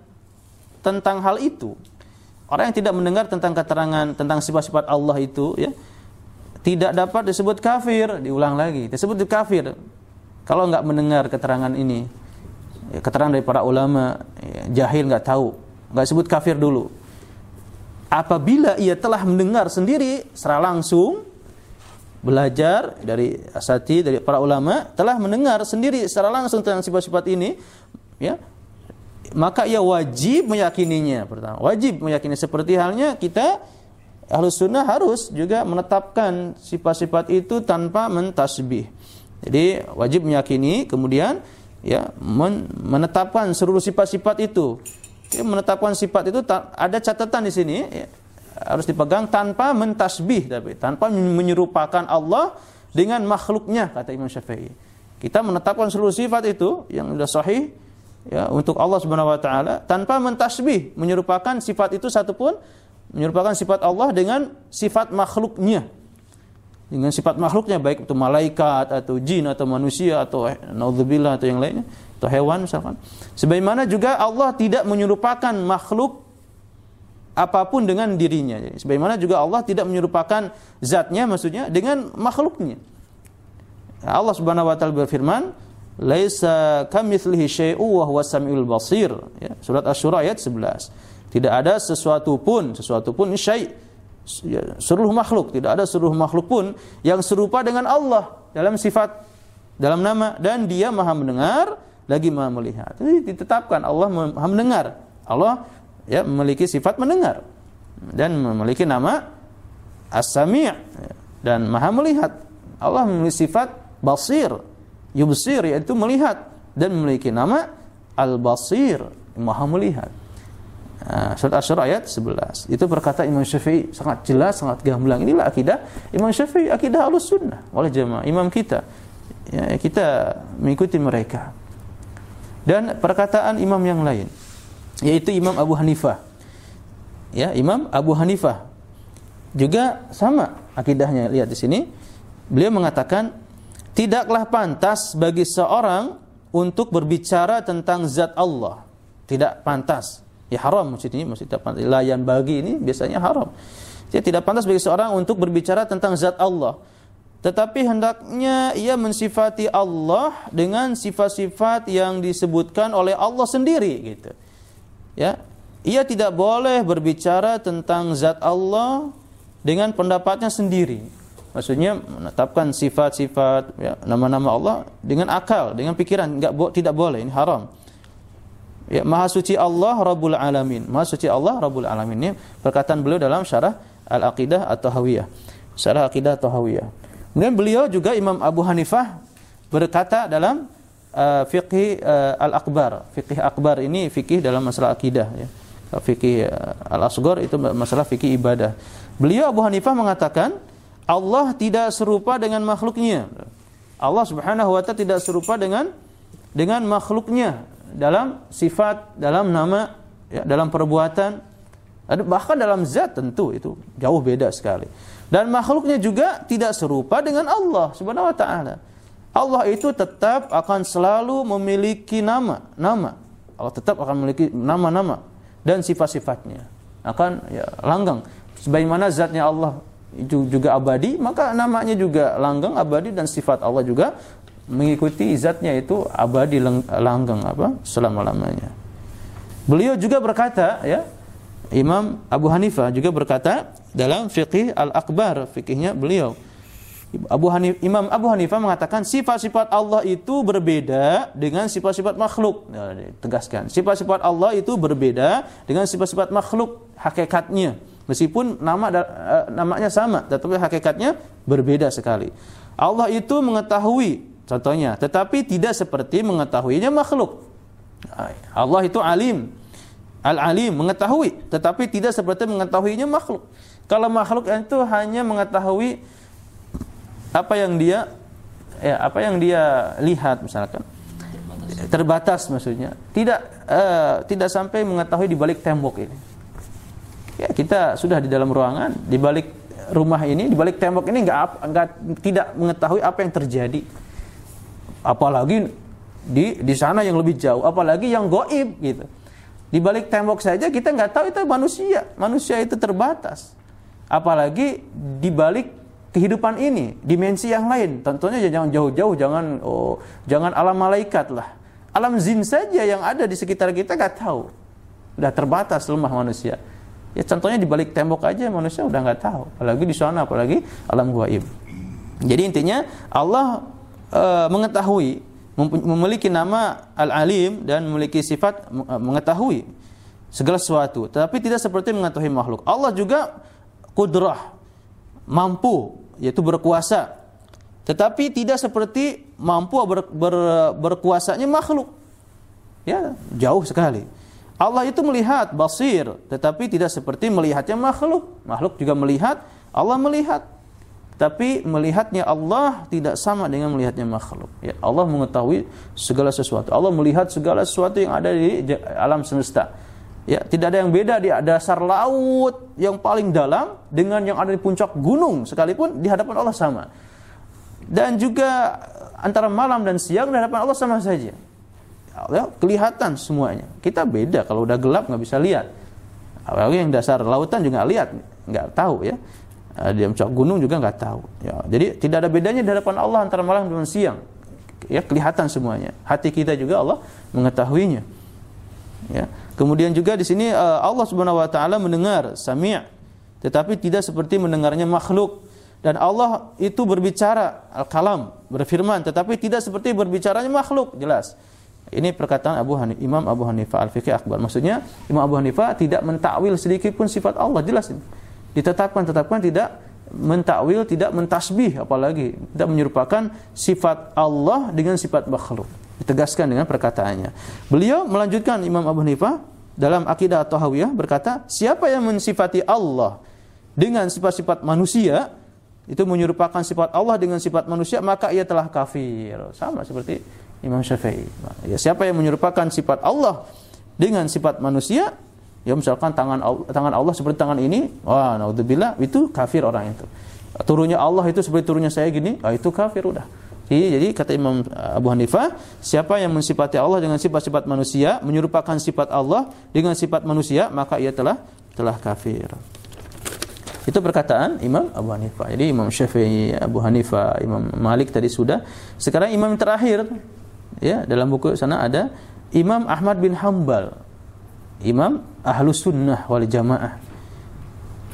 Speaker 1: tentang hal itu, orang yang tidak mendengar tentang keterangan tentang sifat-sifat Allah itu, ya, tidak dapat disebut kafir. Diulang lagi, disebut kafir. Kalau nggak mendengar keterangan ini, ya, keterangan dari para ulama, ya, jahil nggak tahu, nggak disebut kafir dulu. Apabila ia telah mendengar sendiri secara langsung, belajar dari asati dari para ulama telah mendengar sendiri secara langsung tentang sifat-sifat ini ya. Maka ia wajib meyakininya. Pertama wajib meyakini. Seperti halnya kita ahlus sunnah harus juga menetapkan sifat-sifat itu tanpa mentasbih. Jadi wajib meyakini kemudian ya menetapkan seluruh sifat-sifat itu. Ya, menetapkan sifat itu ada catatan di sini ya, harus dipegang tanpa mentasbih tapi tanpa menyerupakan Allah dengan makhluknya kata Imam Syafi'i. Kita menetapkan seluruh sifat itu yang sudah sahih ya untuk Allah Subhanahu wa taala tanpa mentasbih, menyerupakan sifat itu satu pun menyerupakan sifat Allah dengan sifat makhluknya. Dengan sifat makhluknya baik itu malaikat atau jin atau manusia atau naudzubillah atau yang lainnya atau hewan misalkan. Sebagaimana juga Allah tidak menyerupakan makhluk apa pun dengan dirinya. Sebagaimana juga Allah tidak menyerupakan zatnya maksudnya dengan makhluknya. Allah Subhanahu wa taala berfirman, "Laisa kamitslihi syai'u wa huwas samiul basir." Ya, surat Asy-Syura ayat 11. Tidak ada sesuatu pun, sesuatu pun syai' ya, seluruh makhluk, tidak ada seluruh makhluk pun yang serupa dengan Allah dalam sifat dalam nama dan dia Maha mendengar lagi Maha melihat. Ini ditetapkan Allah Maha mendengar. Allah ya memiliki sifat mendengar dan memiliki nama As-Sami' dan Maha melihat. Allah memiliki sifat basir, yubsir yaitu melihat dan memiliki nama Al-Basir, Maha melihat. Nah, surat Asyura ayat 11. Itu berkata Imam Syafi'i sangat jelas, sangat gamblang. Inilah akidah Imam Syafi'i, akidah Ahlus Sunnah oleh jemaah imam kita. Ya, kita mengikuti mereka. Dan perkataan imam yang lain yaitu Imam Abu Hanifah. Ya, Imam Abu Hanifah juga sama akidahnya. Lihat di sini. Beliau mengatakan tidaklah pantas bagi seorang untuk berbicara tentang zat Allah. Tidak pantas ya haram masjid ini masjid tidak pantas layan bagi ini biasanya haram jadi tidak pantas bagi seorang untuk berbicara tentang zat Allah tetapi hendaknya ia mensifati Allah dengan sifat-sifat yang disebutkan oleh Allah sendiri gitu ya ia tidak boleh berbicara tentang zat Allah dengan pendapatnya sendiri maksudnya menetapkan sifat-sifat ya, nama-nama Allah dengan akal dengan pikiran enggak tidak boleh ini haram Ya, Maha suci Allah Rabbul Alamin. Maha suci Allah Rabbul Alamin. Ini perkataan beliau dalam syarah Al-Aqidah atau Hawiyah. Syarah Aqidah atau Hawiyah. Kemudian beliau juga Imam Abu Hanifah berkata dalam uh, fiqh uh, Al-Akbar. Fiqh Akbar ini fikih dalam masalah akidah ya. Fikih uh, Al-Asghar itu masalah fikih ibadah. Beliau Abu Hanifah mengatakan Allah tidak serupa dengan makhluknya. Allah Subhanahu wa taala tidak serupa dengan dengan makhluknya dalam sifat, dalam nama, ya, dalam perbuatan, bahkan dalam zat tentu itu jauh beda sekali. Dan makhluknya juga tidak serupa dengan Allah Subhanahu wa taala. Allah itu tetap akan selalu memiliki nama, nama. Allah tetap akan memiliki nama-nama dan sifat-sifatnya. Akan ya, langgang. Sebagaimana zatnya Allah itu juga abadi, maka namanya juga langgang, abadi dan sifat Allah juga mengikuti zatnya itu abadi langgeng apa selama-lamanya. Beliau juga berkata ya Imam Abu Hanifah juga berkata dalam fikih Al-Akbar fikihnya beliau Abu Hanif, Imam Abu Hanifah mengatakan sifat-sifat Allah itu berbeda dengan sifat-sifat makhluk. Nah, tegaskan, sifat-sifat Allah itu berbeda dengan sifat-sifat makhluk hakikatnya. Meskipun nama uh, namanya sama, tetapi hakikatnya berbeda sekali. Allah itu mengetahui Contohnya, tetapi tidak seperti mengetahuinya makhluk. Allah itu alim. Al-alim mengetahui, tetapi tidak seperti mengetahuinya makhluk. Kalau makhluk itu hanya mengetahui apa yang dia ya, apa yang dia lihat misalkan terbatas, maksudnya. Tidak uh, tidak sampai mengetahui di balik tembok ini. Ya, kita sudah di dalam ruangan, di balik rumah ini, di balik tembok ini enggak enggak tidak mengetahui apa yang terjadi apalagi di di sana yang lebih jauh, apalagi yang goib gitu. Di balik tembok saja kita nggak tahu itu manusia, manusia itu terbatas. Apalagi di balik kehidupan ini, dimensi yang lain. Tentunya jangan jauh-jauh, jangan oh, jangan alam malaikat lah. Alam zin saja yang ada di sekitar kita nggak tahu. Udah terbatas lemah manusia. Ya contohnya di balik tembok aja manusia udah nggak tahu, apalagi di sana, apalagi alam gaib. Jadi intinya Allah uh, mengetahui memiliki nama al-alim dan memiliki sifat eh, mengetahui segala sesuatu tetapi tidak seperti mengetahui makhluk Allah juga kudrah mampu yaitu berkuasa tetapi tidak seperti mampu ber, ber, berkuasanya makhluk ya jauh sekali Allah itu melihat basir tetapi tidak seperti melihatnya makhluk makhluk juga melihat Allah melihat tapi melihatnya Allah tidak sama dengan melihatnya makhluk. Ya, Allah mengetahui segala sesuatu. Allah melihat segala sesuatu yang ada di alam semesta. Ya, tidak ada yang beda di dasar laut yang paling dalam dengan yang ada di puncak gunung sekalipun di hadapan Allah sama. Dan juga antara malam dan siang di hadapan Allah sama saja. Ya, kelihatan semuanya. Kita beda kalau udah gelap nggak bisa lihat. Apalagi yang dasar lautan juga lihat, nggak tahu ya. Dia mencak gunung juga nggak tahu. Ya, jadi tidak ada bedanya di hadapan Allah antara malam dan siang. Ya kelihatan semuanya. Hati kita juga Allah mengetahuinya. Ya. Kemudian juga di sini eh, Allah Subhanahu wa taala mendengar sami' tetapi tidak seperti mendengarnya makhluk dan Allah itu berbicara al-kalam berfirman tetapi tidak seperti berbicaranya makhluk jelas. Ini perkataan Abu Hanif, Imam Abu Hanifah Al-Fiqih Akbar. Maksudnya Imam Abu Hanifah tidak mentakwil sedikit pun sifat Allah jelas ini ditetapkan tetapkan tidak mentakwil tidak mentasbih apalagi tidak menyerupakan sifat Allah dengan sifat makhluk ditegaskan dengan perkataannya beliau melanjutkan Imam Abu Hanifah dalam akidah Tahawiyah berkata, siapa yang mensifati Allah dengan sifat-sifat manusia, itu menyerupakan sifat Allah dengan sifat manusia, maka ia telah kafir. Sama seperti Imam Syafi'i. Ya, siapa yang menyerupakan sifat Allah dengan sifat manusia, ya misalkan tangan tangan Allah seperti tangan ini, wah naudzubillah itu kafir orang itu. Turunnya Allah itu seperti turunnya saya gini, ah itu kafir udah. Jadi, jadi kata Imam Abu Hanifah, siapa yang mensifati Allah dengan sifat-sifat manusia, menyerupakan sifat Allah dengan sifat manusia, maka ia telah telah kafir. Itu perkataan Imam Abu Hanifah. Jadi Imam Syafi'i, Abu Hanifah, Imam Malik tadi sudah. Sekarang imam terakhir ya dalam buku sana ada Imam Ahmad bin Hambal. Imam Ahlus Sunnah wal Jamaah.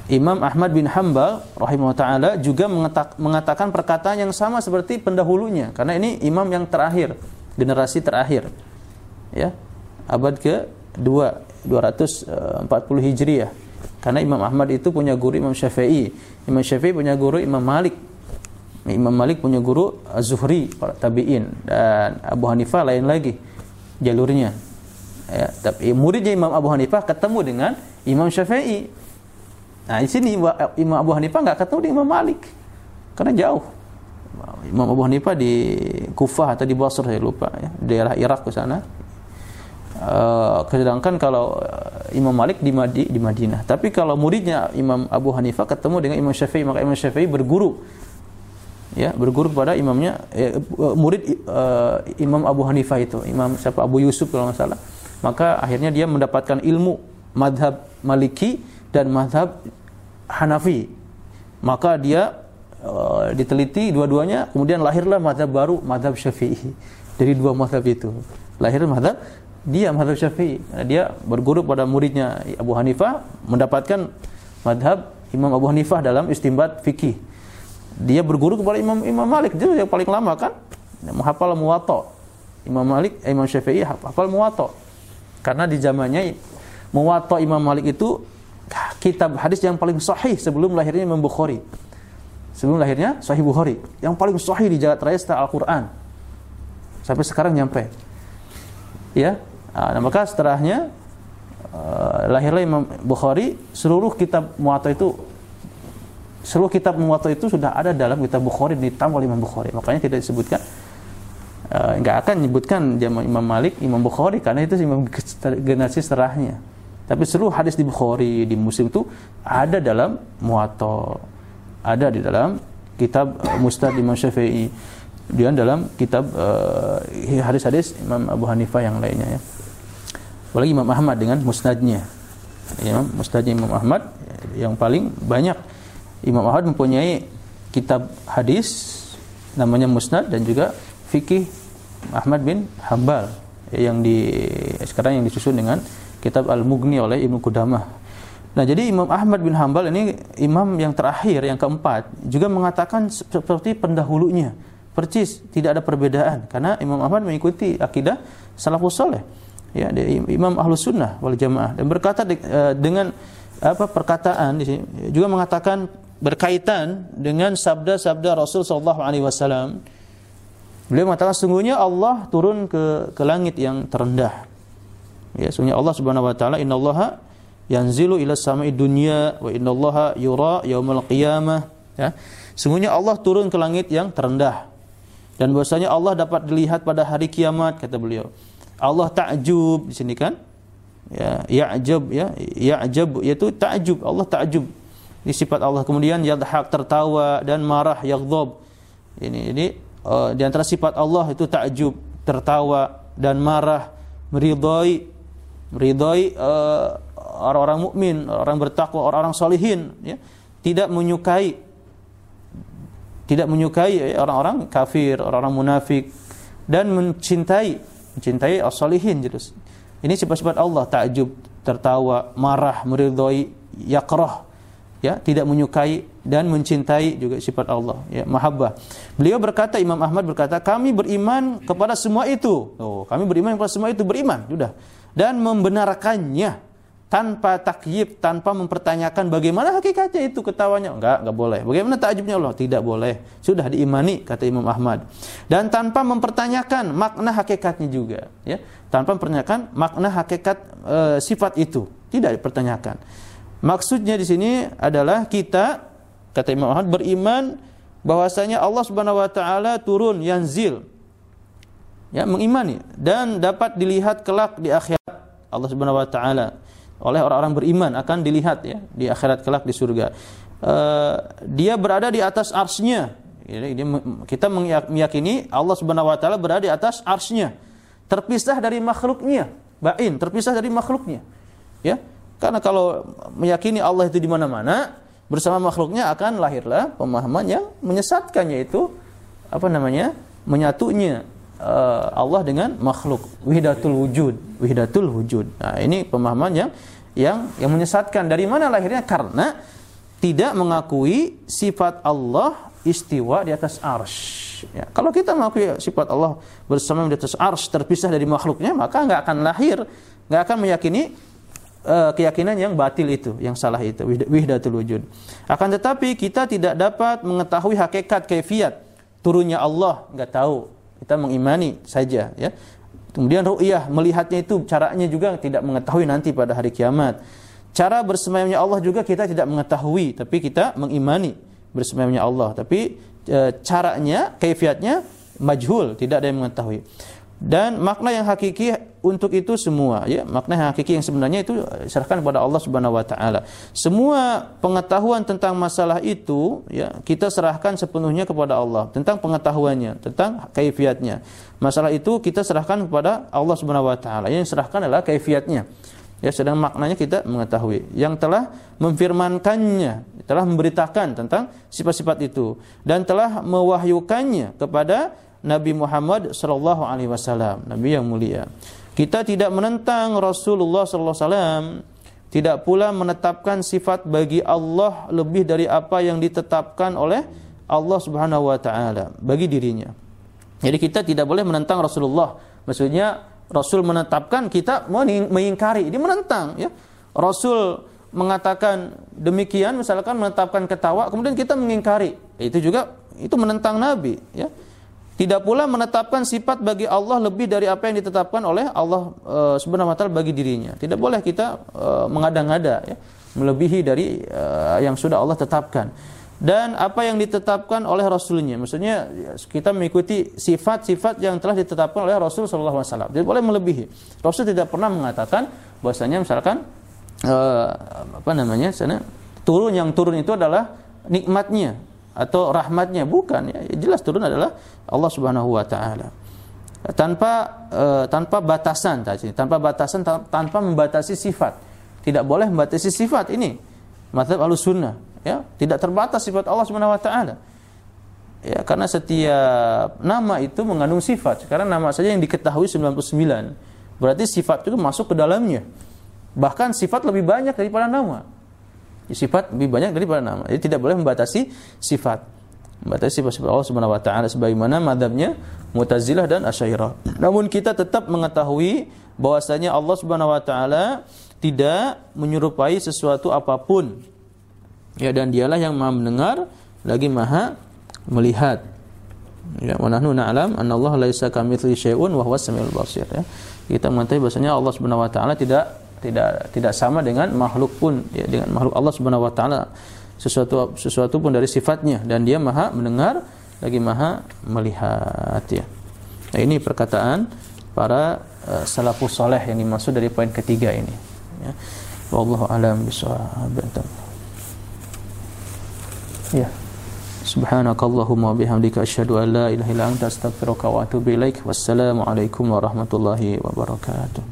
Speaker 1: Imam Ahmad bin Hambal rahimahullah taala juga mengatakan perkataan yang sama seperti pendahulunya karena ini imam yang terakhir, generasi terakhir. Ya. Abad ke 2 240 Hijriah. Karena Imam Ahmad itu punya guru Imam Syafi'i. Imam Syafi'i punya guru Imam Malik. Imam Malik punya guru Az-Zuhri, tabi'in dan Abu Hanifah lain lagi jalurnya. Ya, tapi muridnya Imam Abu Hanifah ketemu dengan Imam Syafi'i Nah, di sini Imam Abu Hanifah nggak ketemu dengan Imam Malik. Karena jauh. Imam Abu Hanifah di Kufah atau di Basrah saya lupa ya, daerah Irak ke sana. Uh, sedangkan kalau eh, Imam Malik di, Madi, di Madinah. Tapi kalau muridnya Imam Abu Hanifah ketemu dengan Imam Syafi'i, maka Imam Syafi'i berguru ya berguru kepada imamnya eh, murid uh, Imam Abu Hanifah itu Imam siapa Abu Yusuf kalau nggak salah maka akhirnya dia mendapatkan ilmu madhab Maliki dan madhab Hanafi. Maka dia uh, diteliti dua-duanya, kemudian lahirlah madhab baru, madhab Syafi'i. Dari dua madhab itu. Lahir madhab, dia madhab Syafi'i. Dia berguru pada muridnya Abu Hanifah, mendapatkan madhab Imam Abu Hanifah dalam istimbat fikih. Dia berguru kepada Imam Imam Malik, dia yang paling lama kan, menghafal muwatta. Imam Malik, eh, Imam Syafi'i hafal muwatta. Karena di zamannya muwatta Imam Malik itu kitab hadis yang paling sahih sebelum lahirnya Imam Bukhari. Sebelum lahirnya Sahih Bukhari. Yang paling sahih di jagat raya setelah Al-Quran. Sampai sekarang nyampe. Ya. Nah, maka setelahnya uh, lahirlah Imam Bukhari. Seluruh kitab Muwatta itu seluruh kitab Muwatta itu sudah ada dalam kitab Bukhari ditambah oleh Imam Bukhari. Makanya tidak disebutkan uh, nggak akan menyebutkan Imam Malik, Imam Bukhari karena itu (laughs) generasi setelahnya. Tapi seluruh hadis di Bukhari, di Muslim itu ada dalam Muwatta. Ada di dalam kitab uh, Mustad Imam Syafi'i. Dan dalam kitab uh, hadis-hadis Imam Abu Hanifah yang lainnya ya. Apalagi Imam Ahmad dengan musnadnya. Imam musnadnya Imam Ahmad yang paling banyak Imam Ahmad mempunyai kitab hadis namanya Musnad dan juga fikih Ahmad bin Hambal yang di sekarang yang disusun dengan kitab Al-Mughni oleh Ibnu Qudamah. Nah, jadi Imam Ahmad bin Hambal ini imam yang terakhir, yang keempat, juga mengatakan seperti pendahulunya. Percis, tidak ada perbedaan karena Imam Ahmad mengikuti akidah salafus saleh. Ya, Imam Ahlus Sunnah wal Jamaah dan berkata eh, dengan apa perkataan di sini juga mengatakan berkaitan dengan sabda-sabda Rasul sallallahu alaihi wasallam. Beliau mengatakan sungguhnya Allah turun ke ke langit yang terendah Ya, Allah Subhanahu wa taala innallaha yanzilu ila sama'i dunya wa innallaha yura yaumal qiyamah ya. Sungguhnya Allah turun ke langit yang terendah. Dan bahwasanya Allah dapat dilihat pada hari kiamat kata beliau. Allah takjub di sini kan? Ya, ya'jab ya, ya'jab yaitu takjub, Allah takjub. Ini sifat Allah. Kemudian yadhak tertawa dan marah yaghdab. Ini ini uh, di antara sifat Allah itu takjub, tertawa dan marah, meridai meridai uh, orang-orang mukmin, orang bertakwa, orang-orang solihin, ya. tidak menyukai tidak menyukai orang-orang kafir, orang-orang munafik dan mencintai mencintai as-solihin jelas. Ini sifat-sifat Allah, takjub, tertawa, marah, meridai, yakrah, ya, tidak menyukai dan mencintai juga sifat Allah, ya, mahabbah. Beliau berkata Imam Ahmad berkata, "Kami beriman kepada semua itu." Oh, kami beriman kepada semua itu, beriman, sudah dan membenarkannya tanpa takyib, tanpa mempertanyakan bagaimana hakikatnya itu ketawanya. Enggak, enggak boleh. Bagaimana takjubnya Allah? Tidak boleh. Sudah diimani kata Imam Ahmad. Dan tanpa mempertanyakan makna hakikatnya juga, ya. Tanpa mempertanyakan makna hakikat e, sifat itu. Tidak dipertanyakan. Maksudnya di sini adalah kita kata Imam Ahmad beriman bahwasanya Allah Subhanahu wa taala turun yanzil. Ya, mengimani dan dapat dilihat kelak di akhirat Allah Subhanahu wa taala oleh orang-orang beriman akan dilihat ya di akhirat kelak di surga. Uh, dia berada di atas arsnya. Jadi kita meyakini Allah Subhanahu wa taala berada di atas arsnya. Terpisah dari makhluknya. Bain, terpisah dari makhluknya. Ya. Karena kalau meyakini Allah itu di mana-mana, bersama makhluknya akan lahirlah pemahaman yang menyesatkannya itu apa namanya? menyatunya uh, Allah dengan makhluk wahdatul wujud wahdatul wujud. Nah ini pemahaman yang yang yang menyesatkan. Dari mana lahirnya? Karena tidak mengakui sifat Allah istiwa di atas arsh. Ya, kalau kita mengakui sifat Allah bersama di atas arsh terpisah dari makhluknya maka nggak akan lahir nggak akan meyakini uh, keyakinan yang batil itu yang salah itu wahdatul wujud. Akan tetapi kita tidak dapat mengetahui hakikat kaifiat turunnya Allah. Nggak tahu kita mengimani saja ya. Kemudian ru'yah melihatnya itu caranya juga tidak mengetahui nanti pada hari kiamat. Cara bersemayamnya Allah juga kita tidak mengetahui, tapi kita mengimani bersemayamnya Allah. Tapi e, caranya, kaifiatnya majhul, tidak ada yang mengetahui. Dan makna yang hakiki untuk itu semua ya makna yang hakiki yang sebenarnya itu serahkan kepada Allah Subhanahu wa taala. Semua pengetahuan tentang masalah itu ya kita serahkan sepenuhnya kepada Allah tentang pengetahuannya, tentang kaifiatnya. Masalah itu kita serahkan kepada Allah Subhanahu wa taala. Yang serahkan adalah kaifiatnya. Ya sedang maknanya kita mengetahui. Yang telah memfirmankannya, telah memberitakan tentang sifat-sifat itu dan telah mewahyukannya kepada Nabi Muhammad sallallahu alaihi wasallam, nabi yang mulia. Kita tidak menentang Rasulullah sallallahu alaihi tidak pula menetapkan sifat bagi Allah lebih dari apa yang ditetapkan oleh Allah Subhanahu wa taala bagi dirinya. Jadi kita tidak boleh menentang Rasulullah. Maksudnya Rasul menetapkan kita mengingkari, dia menentang ya. Rasul mengatakan demikian misalkan menetapkan ketawa kemudian kita mengingkari. Itu juga itu menentang Nabi ya. Tidak pula menetapkan sifat bagi Allah lebih dari apa yang ditetapkan oleh Allah e, Subhanahu wa taala bagi dirinya. Tidak boleh kita e, mengada-ngada ya, melebihi dari e, yang sudah Allah tetapkan. Dan apa yang ditetapkan oleh Rasulnya, maksudnya kita mengikuti sifat-sifat yang telah ditetapkan oleh Rasul Shallallahu Alaihi Wasallam. Tidak boleh melebihi. Rasul tidak pernah mengatakan bahwasanya misalkan apa namanya, sana turun yang turun itu adalah nikmatnya atau rahmatnya? Bukan. Ya jelas turun adalah Allah Subhanahu wa taala. Tanpa uh, tanpa batasan tadi. Tanpa batasan tanpa membatasi sifat. Tidak boleh membatasi sifat. Ini mazhab sunnah ya tidak terbatas sifat Allah Subhanahu wa taala. Ya karena setiap nama itu mengandung sifat. Sekarang nama saja yang diketahui 99 berarti sifat itu masuk ke dalamnya. Bahkan sifat lebih banyak daripada nama sifat lebih banyak daripada nama. Jadi tidak boleh membatasi sifat. Membatasi sifat Allah Subhanahu wa taala sebagaimana madhabnya Mu'tazilah dan Asy'ariyah. Namun kita tetap mengetahui bahwasanya Allah Subhanahu wa taala tidak menyerupai sesuatu apa pun. Ya dan dialah yang Maha mendengar lagi Maha melihat. Ya, wa nahnu na'lam anna Allah laisa kamitsli syai'un wa huwas samiul basir ya. Kita mengetahui bahwasanya Allah Subhanahu wa taala tidak tidak tidak sama dengan makhluk pun ya dengan makhluk Allah Subhanahu wa taala sesuatu sesuatu pun dari sifatnya dan dia maha mendengar lagi maha melihat ya. Nah, ini perkataan para uh, salafus saleh yang dimaksud dari poin ketiga ini ya. Wallahu alam bisawab. Ya. Subhanakallahumma bihamdika asyhadu an la ilaha illa anta astaghfiruka wa atubu ilaik. Wassalamu alaikum warahmatullahi wabarakatuh.